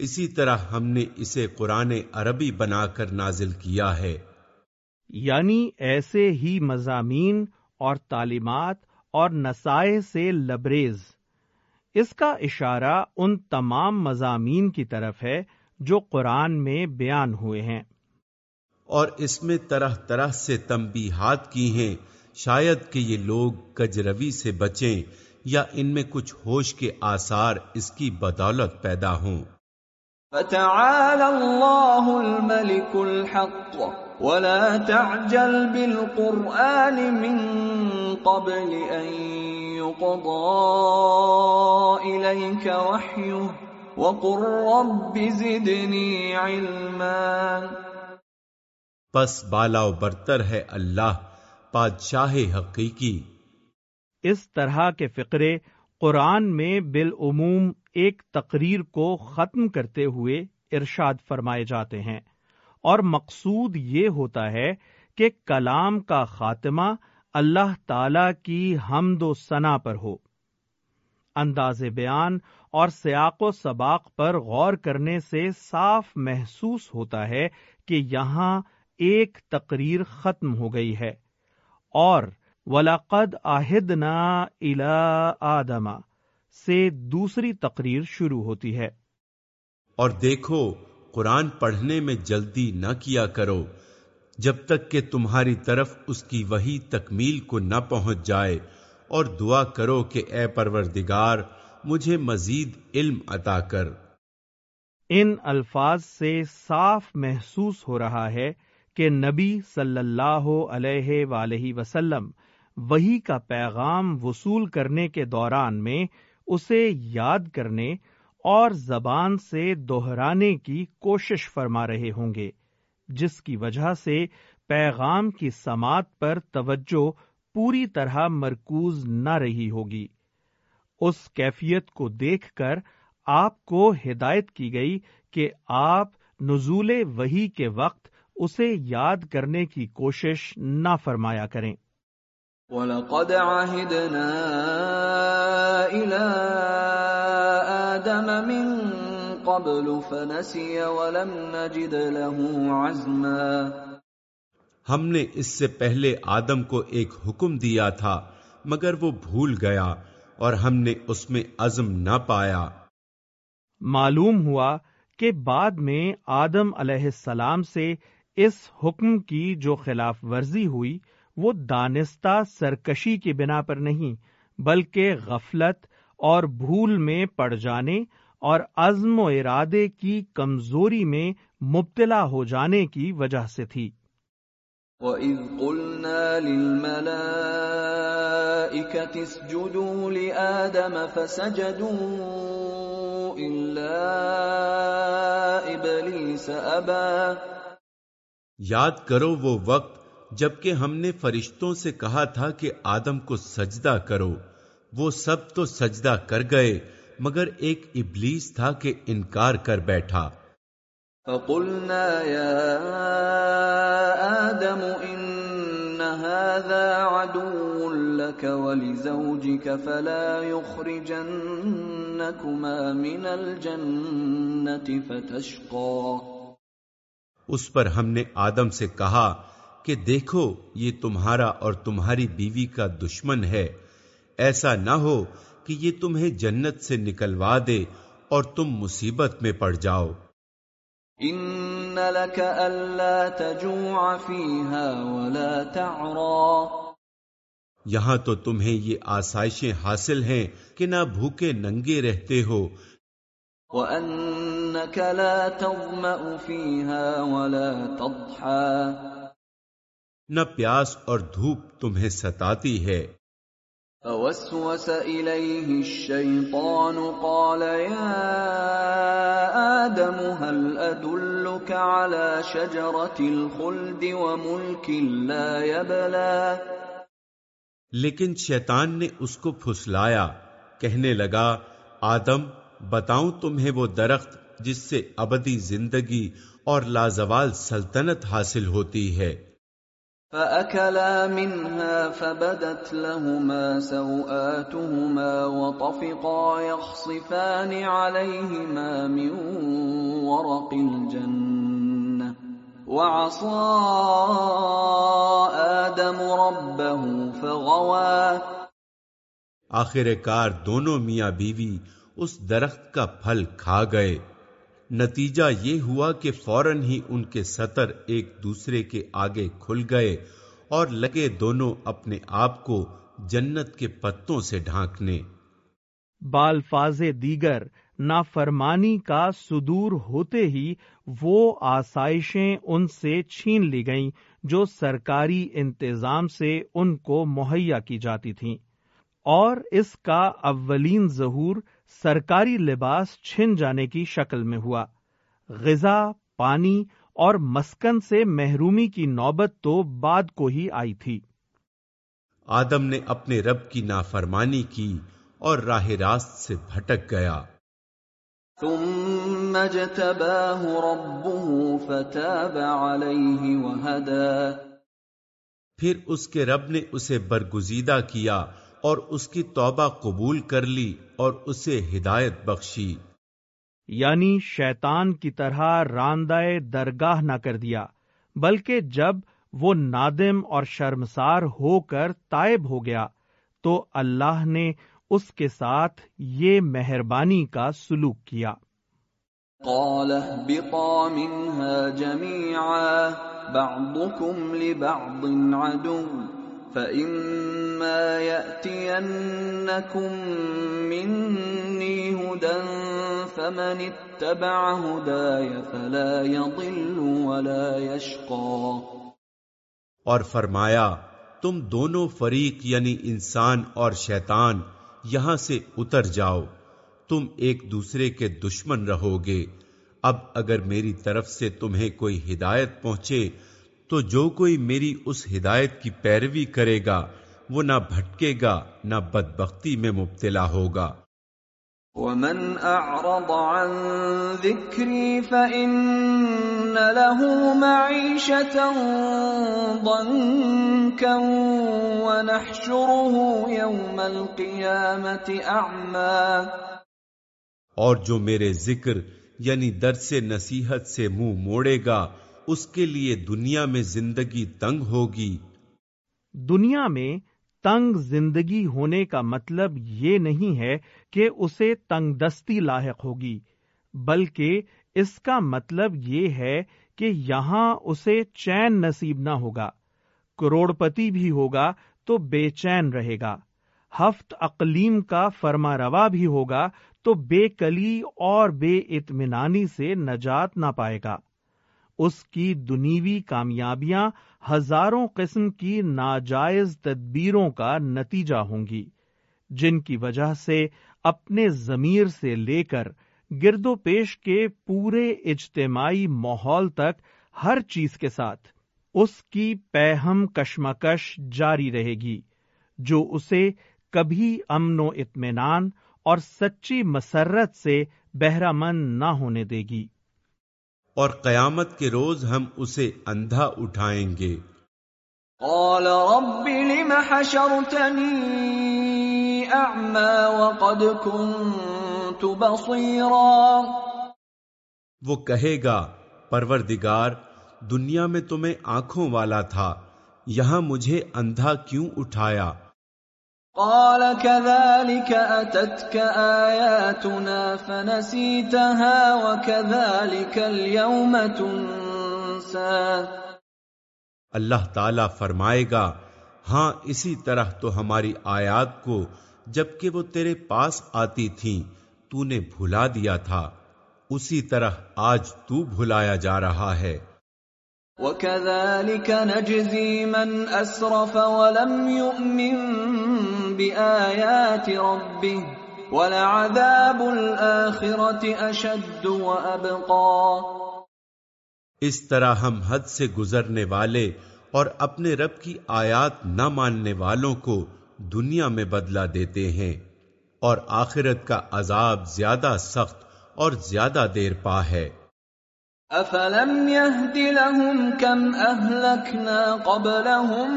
اسی طرح ہم نے اسے قرآن عربی بنا کر نازل کیا ہے۔ یعنی ایسے ہی مضامین اور تعلیمات اور نسائے سے لبریز۔ اس کا اشارہ ان تمام مضامین کی طرف ہے جو قرآن میں بیان ہوئے ہیں۔ اور اس میں طرح طرح سے تنبیہات کی ہیں۔ شاید کہ یہ لوگ کجروی سے بچیں یا ان میں کچھ ہوش کے آثار اس کی بدولت پیدا ہوں۔ فتعالى الله الملك الحق ولا تعجل بالقرآن من قبل أن يقضى إليك وحيه وقل رب زدني علما پس بالا و برتر ہے اللہ بادشاہ حقیقی۔ اس طرح کے فقرے قرآن میں بالعموم ایک تقریر کو ختم کرتے ہوئے ارشاد فرمائے جاتے ہیں۔ اور مقصود یہ ہوتا ہے کہ کلام کا خاتمہ اللہ تعالی کی حمد و ثنا پر ہو۔ انداز بیان اور سیاق و سباق پر غور کرنے سے صاف محسوس ہوتا ہے کہ یہاں ایک تقریر ختم ہو گئی ہے۔ اور ولاقد آہد نا الا آدما سے دوسری تقریر شروع ہوتی ہے۔ اور دیکھو قرآن پڑھنے میں جلدی نہ کیا کرو جب تک کہ تمہاری طرف اس کی وہی تکمیل کو نہ پہنچ جائے۔ اور دعا کرو کہ اے پروردگار مجھے مزید علم عطا کر۔ ان الفاظ سے صاف محسوس ہو رہا ہے کہ نبی صلی اللہ علیہ وآلہ وسلم وہی کا پیغام وصول کرنے کے دوران میں اسے یاد کرنے اور زبان سے دوہرانے کی کوشش فرما رہے ہوں گے، جس کی وجہ سے پیغام کی سماعت پر توجہ پوری طرح مرکوز نہ رہی ہوگی۔ اس کیفیت کو دیکھ کر آپ کو ہدایت کی گئی کہ آپ نزول وہی کے وقت اسے یاد کرنے کی کوشش نہ فرمایا کریں۔ وَلَقَدْ عَهِدْنَا إِلَىٰ آدَمَ مِن قَبْلُ فَنَسِيَ وَلَمْ نَجِدْ لَهُ عَزْمًا ہم نے اس سے پہلے آدم کو ایک حکم دیا تھا مگر وہ بھول گیا اور ہم نے اس میں عزم نہ پایا۔ معلوم ہوا کہ بعد میں آدم علیہ السلام سے اس حکم کی جو خلاف ورزی ہوئی وہ دانستہ سرکشی کی بنا پر نہیں بلکہ غفلت اور بھول میں پڑ جانے اور عزم و ارادے کی کمزوری میں مبتلا ہو جانے کی وجہ سے تھی۔ وَإِذْ قُلْنَا لِلْمَلَائِكَةِ اسْجُدُوا لِآدَمَ فَسَجَدُوا إِلَّا إِبْلِيسَ أَبَى۔ یاد کرو وہ وقت جبکہ ہم نے فرشتوں سے کہا تھا کہ آدم کو سجدہ کرو۔ وہ سب تو سجدہ کر گئے مگر ایک ابلیس تھا کہ انکار کر بیٹھا۔ فقلنا يا آدم إن هذا عدو لك ولزوجك فلا يخرجنكما من الجنة فتشقى۔ اس پر ہم نے آدم سے کہا کہ دیکھو یہ تمہارا اور تمہاری بیوی کا دشمن ہے۔ ایسا نہ ہو کہ یہ تمہیں جنت سے نکلوا دے اور تم مصیبت میں پڑ جاؤ۔ ان لك الا تجوع فيها ولا تعرى یہاں تو تمہیں یہ آسائشیں حاصل ہیں کہ نہ بھوکے ننگے رہتے ہو۔ وانك لا تظمأ فيها ولا تضحى نہ پیاس اور دھوپ تمہیں ستاتی ہے۔ فوسوس إليه الشيطان قال يا آدم هل أدلك على شجرة الخلد وملك لا يبلى؟ لیکن شیطان نے اس کو پھسلایا۔ کہنے لگا آدم بتاؤں تمہیں وہ درخت جس سے ابدی زندگی اور لازوال سلطنت حاصل ہوتی ہے۔ فأكلا منها فبدت لهما سوآتهما وطفقا يخصفان عليهما من ورق الجنة وعصى آدم ربه فغوى آخر کار دونوں میاں بیوی اس درخت کا پھل کھا گئے۔ نتیجہ یہ ہوا کہ فوراً ہی ان کے سطر ایک دوسرے کے آگے کھل گئے اور لگے دونوں اپنے آپ کو جنت کے پتوں سے ڈھانکنے۔ بالفاظ دیگر نافرمانی کا صدور ہوتے ہی وہ آسائشیں ان سے چھین لی گئیں جو سرکاری انتظام سے ان کو مہیا کی جاتی تھیں۔ اور اس کا اولین ظہور سرکاری لباس چھن جانے کی شکل میں ہوا۔ غذا پانی اور مسکن سے محرومی کی نوبت تو بعد کو ہی آئی تھی۔ آدم نے اپنے رب کی نافرمانی کی اور راہ راست سے بھٹک گیا۔ ثم اجتباه ربه فتاب عليه وهدى۔ پھر اس کے رب نے اسے برگزیدہ کیا اور اس کی توبہ قبول کر لی اور اسے ہدایت بخشی۔ یعنی شیطان کی طرح راندہ درگاہ نہ کر دیا بلکہ جب وہ نادم اور شرمسار ہو کر تائب ہو گیا تو اللہ نے اس کے ساتھ یہ مہربانی کا سلوک کیا۔ قال اهبطا منها جميعا بعضكم لبعض عدو۔ فإما يأتينكم مني هدى فمن اتبع هداي فلا يضل ولا يشقى اور فرمایا، تم دونوں فریق یعنی انسان اور شیطان یہاں سے اتر جاؤ، تم ایک دوسرے کے دشمن رہو گے۔ اب اگر میری طرف سے تمہیں کوئی ہدایت پہنچے تو جو کوئی میری اس ہدایت کی پیروی کرے گا وہ نہ بھٹکے گا نہ بدبختی میں مبتلا ہوگا۔ ومن اعرض عن ذكري فإن له معيشة ضنكا ونحشره يوم القيامة أعمى۔ اور جو میرے ذکر یعنی درس نصیحت سے منہ موڑے گا اس کے لیے دنیا میں زندگی تنگ ہوگی۔ دنیا میں تنگ زندگی ہونے کا مطلب یہ نہیں ہے کہ اسے تنگ دستی لاحق ہوگی، بلکہ اس کا مطلب یہ ہے کہ یہاں اسے چین نصیب نہ ہوگا۔ کروڑ پتی بھی ہوگا تو بے چین رہے گا۔ ہفت اقلیم کا فرما روا بھی ہوگا تو بے کلی اور بے اطمینانی سے نجات نہ پائے گا۔ اس کی دنیوی کامیابیاں ہزاروں قسم کی ناجائز تدبیروں کا نتیجہ ہوں گی، جن کی وجہ سے اپنے ضمیر سے لے کر گرد و پیش کے پورے اجتماعی ماحول تک ہر چیز کے ساتھ اس کی پہم کشمکش جاری رہے گی، جو اسے کبھی امن و اطمینان اور سچی مسرت سے بہرہ مند نہ ہونے دے گی۔ اور قیامت کے روز ہم اسے اندھا اٹھائیں گے۔ قال رب لم حشرتني اعمى وقد كنت بصيرا۔ وہ کہے گا پروردگار دنیا میں تمہیں آنکھوں والا تھا یہاں مجھے اندھا کیوں اٹھایا؟ قال كذلك اتتك اياتنا فنسيتها وكذلك اليوم تنسى. اللہ تعالی فرمائے گا ہاں اسی طرح تو ہماری آیات کو جبکہ وہ تیرے پاس آتی تھیں، تو نے بھلا دیا تھا۔ اسی طرح آج تو بھلایا جا رہا ہے۔ وَكَذَلِكَ نَجْزِي مَنْ أَسْرَفَ وَلَمْ يُؤْمِن بِآيَاتِ رَبِّهِ وَلَعَذَابُ الْآخِرَةِ أَشَدُّ وَأَبْقَى اس طرح ہم حد سے گزرنے والے اور اپنے رب کی آیات نہ ماننے والوں کو دنیا میں بدلہ دیتے ہیں اور آخرت کا عذاب زیادہ سخت اور زیادہ دیر پا ہے۔ افلم يهد لهم كم اهلكنا قبلهم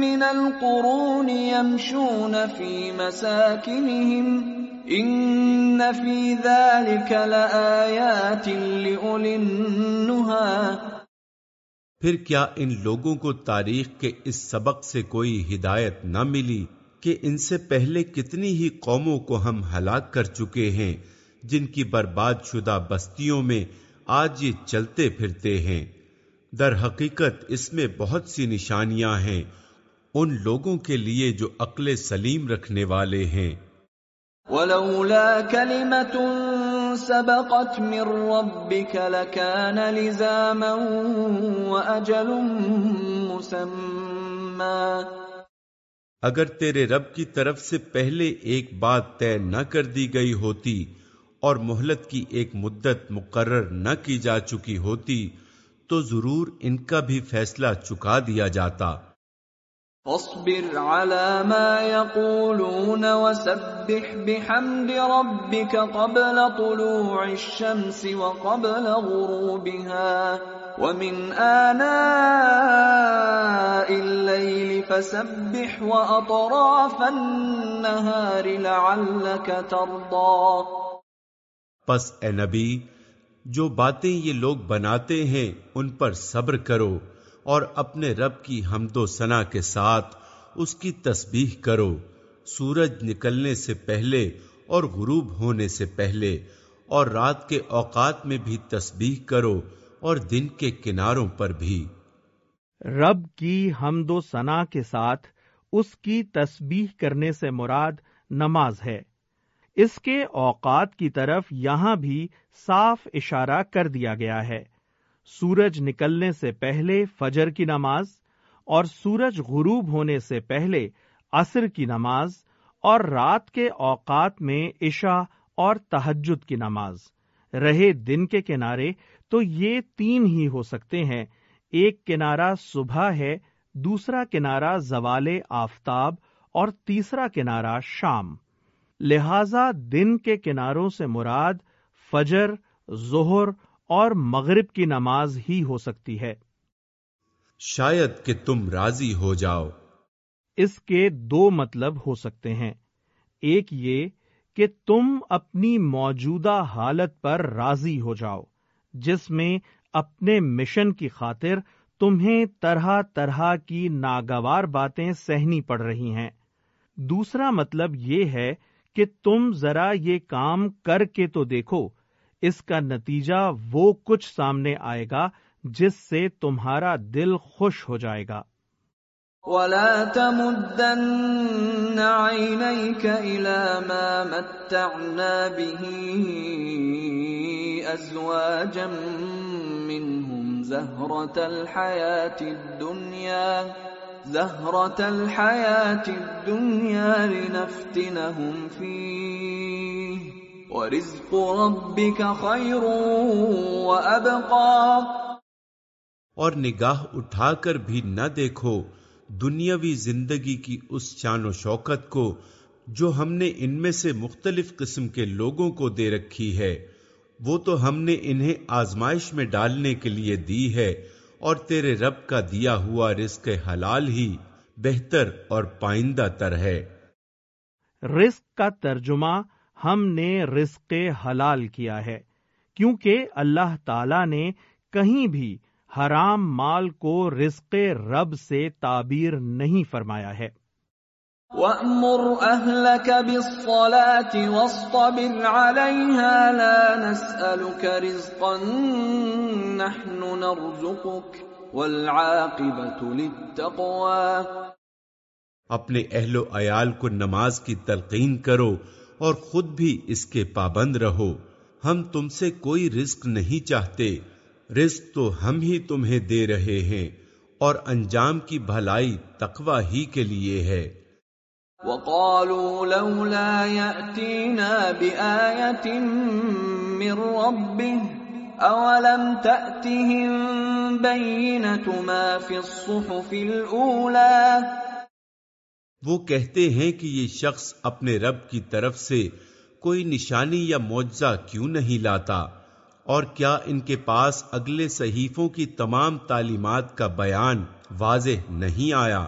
من القرون يمشون في مساكنهم ان في ذلك لآيات لأولي النهى پھر کیا ان لوگوں کو تاریخ کے اس سبق سے کوئی ہدایت نہ ملی کہ ان سے پہلے کتنی ہی قوموں کو ہم ہلاک کر چکے ہیں جن کی برباد شدہ بستیوں میں آج یہ چلتے پھرتے ہیں۔ در حقیقت اس میں بہت سی نشانیاں ہیں ان لوگوں کے لیے جو عقل سلیم رکھنے والے ہیں۔ ولولا كلمة سبقت من ربك لكان لزاما وأجل مسمى۔ اگر تیرے رب کی طرف سے پہلے ایک بات طے نہ کر دی گئی ہوتی اور مہلت کی ایک مدت مقرر نہ کی جا چکی ہوتی تو ضرور ان کا بھی فیصلہ چکا دیا جاتا۔ فاصبر على ما يقولون وسبح بحمد ربك قبل طلوع الشمس وقبل غروبها ومن آناء الليل فسبح وأطراف النهار لعلك ترضى پس اے نبی، جو باتیں یہ لوگ بناتے ہیں ان پر صبر کرو اور اپنے رب کی حمد و ثنا کے ساتھ اس کی تسبیح کرو۔ سورج نکلنے سے پہلے اور غروب ہونے سے پہلے اور رات کے اوقات میں بھی تسبیح کرو اور دن کے کناروں پر بھی۔ رب کی حمد و ثنا کے ساتھ اس کی تسبیح کرنے سے مراد نماز ہے۔ اس کے اوقات کی طرف یہاں بھی صاف اشارہ کر دیا گیا ہے۔ سورج نکلنے سے پہلے فجر کی نماز اور سورج غروب ہونے سے پہلے عصر کی نماز اور رات کے اوقات میں عشاء اور تحجد کی نماز۔ رہے دن کے کنارے تو یہ تین ہی ہو سکتے ہیں۔ ایک کنارہ صبح ہے، دوسرا کنارہ زوال آفتاب اور تیسرا کنارہ شام۔ لہذا دن کے کناروں سے مراد فجر ظہر اور مغرب کی نماز ہی ہو سکتی ہے۔ شاید کہ تم راضی ہو جاؤ۔ اس کے دو مطلب ہو سکتے ہیں۔ ایک یہ کہ تم اپنی موجودہ حالت پر راضی ہو جاؤ جس میں اپنے مشن کی خاطر تمہیں طرح طرح کی ناگوار باتیں سہنی پڑ رہی ہیں۔ دوسرا مطلب یہ ہے کہ تم ذرا یہ کام کر کے تو دیکھو، اس کا نتیجہ وہ کچھ سامنے آئے گا جس سے تمہارا دل خوش ہو جائے گا۔ ولا تمدن عينيك إلى ما متعنا به أزواجا منهم زهرة الحياة الدنيا۔ زهرة الحياة الدنيا لنفتنهم فيه. ورزق ربك خير وأبقى. اور نگاہ اٹھا کر بھی نہ دیکھو دنیاوی زندگی کی اس شان و شوکت کو جو ہم نے ان میں سے مختلف قسم کے لوگوں کو دے رکھی ہے، وہ تو ہم نے انہیں آزمائش میں ڈالنے کے لیے دی ہے اور تیرے رب کا دیا ہوا رزق حلال ہی بہتر اور پائندہ تر ہے۔ رزق کا ترجمہ ہم نے رزق حلال کیا ہے، کیونکہ اللہ تعالی نے کہیں بھی حرام مال کو رزق رب سے تعبیر نہیں فرمایا ہے۔ وَأْمُرْ أَهْلَكَ بِالصَّلَاةِ وَاصْطَبِرْ عَلَيْهَا لَا نَسْأَلُكَ رِزْقًا نَحْنُ نَرْزُقُكَ وَالْعَاقِبَةُ لِلتَّقْوَى اپنے اہل و عیال کو نماز کی تلقین کرو اور خود بھی اس کے پابند رہو۔ ہم تم سے کوئی رزق نہیں چاہتے۔ رزق تو ہم ہی تمہیں دے رہے ہیں اور انجام کی بھلائی تقوی ہی کے لیے ہے۔ وقالوا لولا يأتينا بآية من ربه أولم تأتهم بينة ما في الصحف الأولى؟ وہ کہتے ہیں کہ یہ شخص اپنے رب کی طرف سے کوئی نشانی یا معجزہ کیوں نہیں لاتا؟ اور کیا ان کے پاس اگلے صحیفوں کی تمام تعلیمات کا بیان واضح نہیں آیا؟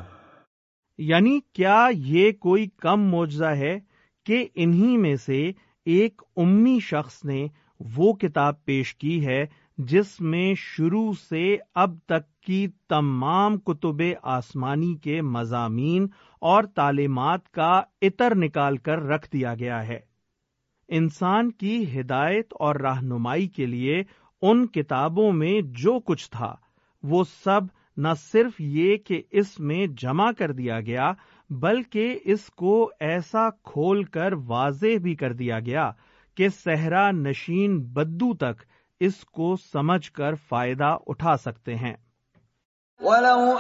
یعنی کیا یہ کوئی کم معجزہ ہے کہ انہی میں سے ایک امی شخص نے وہ کتاب پیش کی ہے جس میں شروع سے اب تک کی تمام کتب آسمانی کے مضامین اور تعلیمات کا عطر نکال کر رکھ دیا گیا ہے؟ انسان کی ہدایت اور رہنمائی کے لیے ان کتابوں میں جو کچھ تھا وہ سب نہ صرف یہ کہ اس میں جمع کر دیا گیا، بلکہ اس کو ایسا کھول کر واضح بھی کر دیا گیا کہ صحرا نشین بدو تک اس کو سمجھ کر فائدہ اٹھا سکتے ہیں۔ وَلَوْ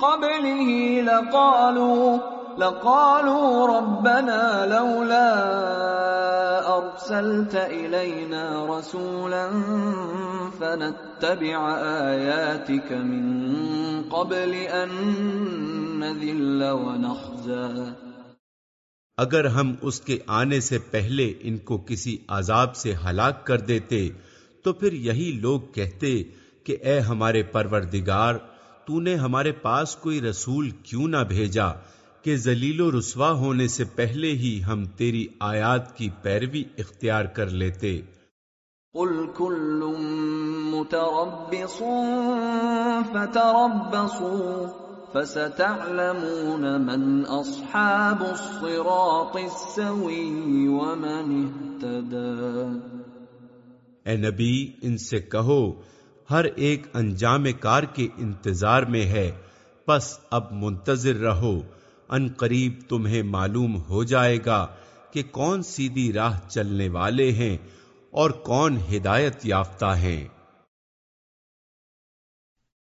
قبله لقالوا لقالوا ربنا لولا أرسلت إلينا رسولا فنتبع آياتك من قبل أن نذل ونخزى. اگر ہم اس کے آنے سے پہلے ان کو کسی عذاب سے ہلاک کر دیتے، تو پھر یہی لوگ کہتے کہ اے ہمارے پروردگار، تو نے ہمارے پاس کوئی رسول کیوں نہ بھیجا؟ کہ ذلیل و رسوا ہونے سے پہلے ہی ہم تیری آیات کی پیروی اختیار کر لیتے۔ قل كل متربص فتربصوا فستعلمون من اصحاب الصراط السوي ومن اهتدى۔ اے نبی ان سے کہو ہر ایک انجام کار کے انتظار میں ہے پس اب منتظر رہو۔ ان قریب تمہیں معلوم ہو جائے گا کہ کون سیدھی راہ چلنے والے ہیں اور کون ہدایت یافتہ ہیں۔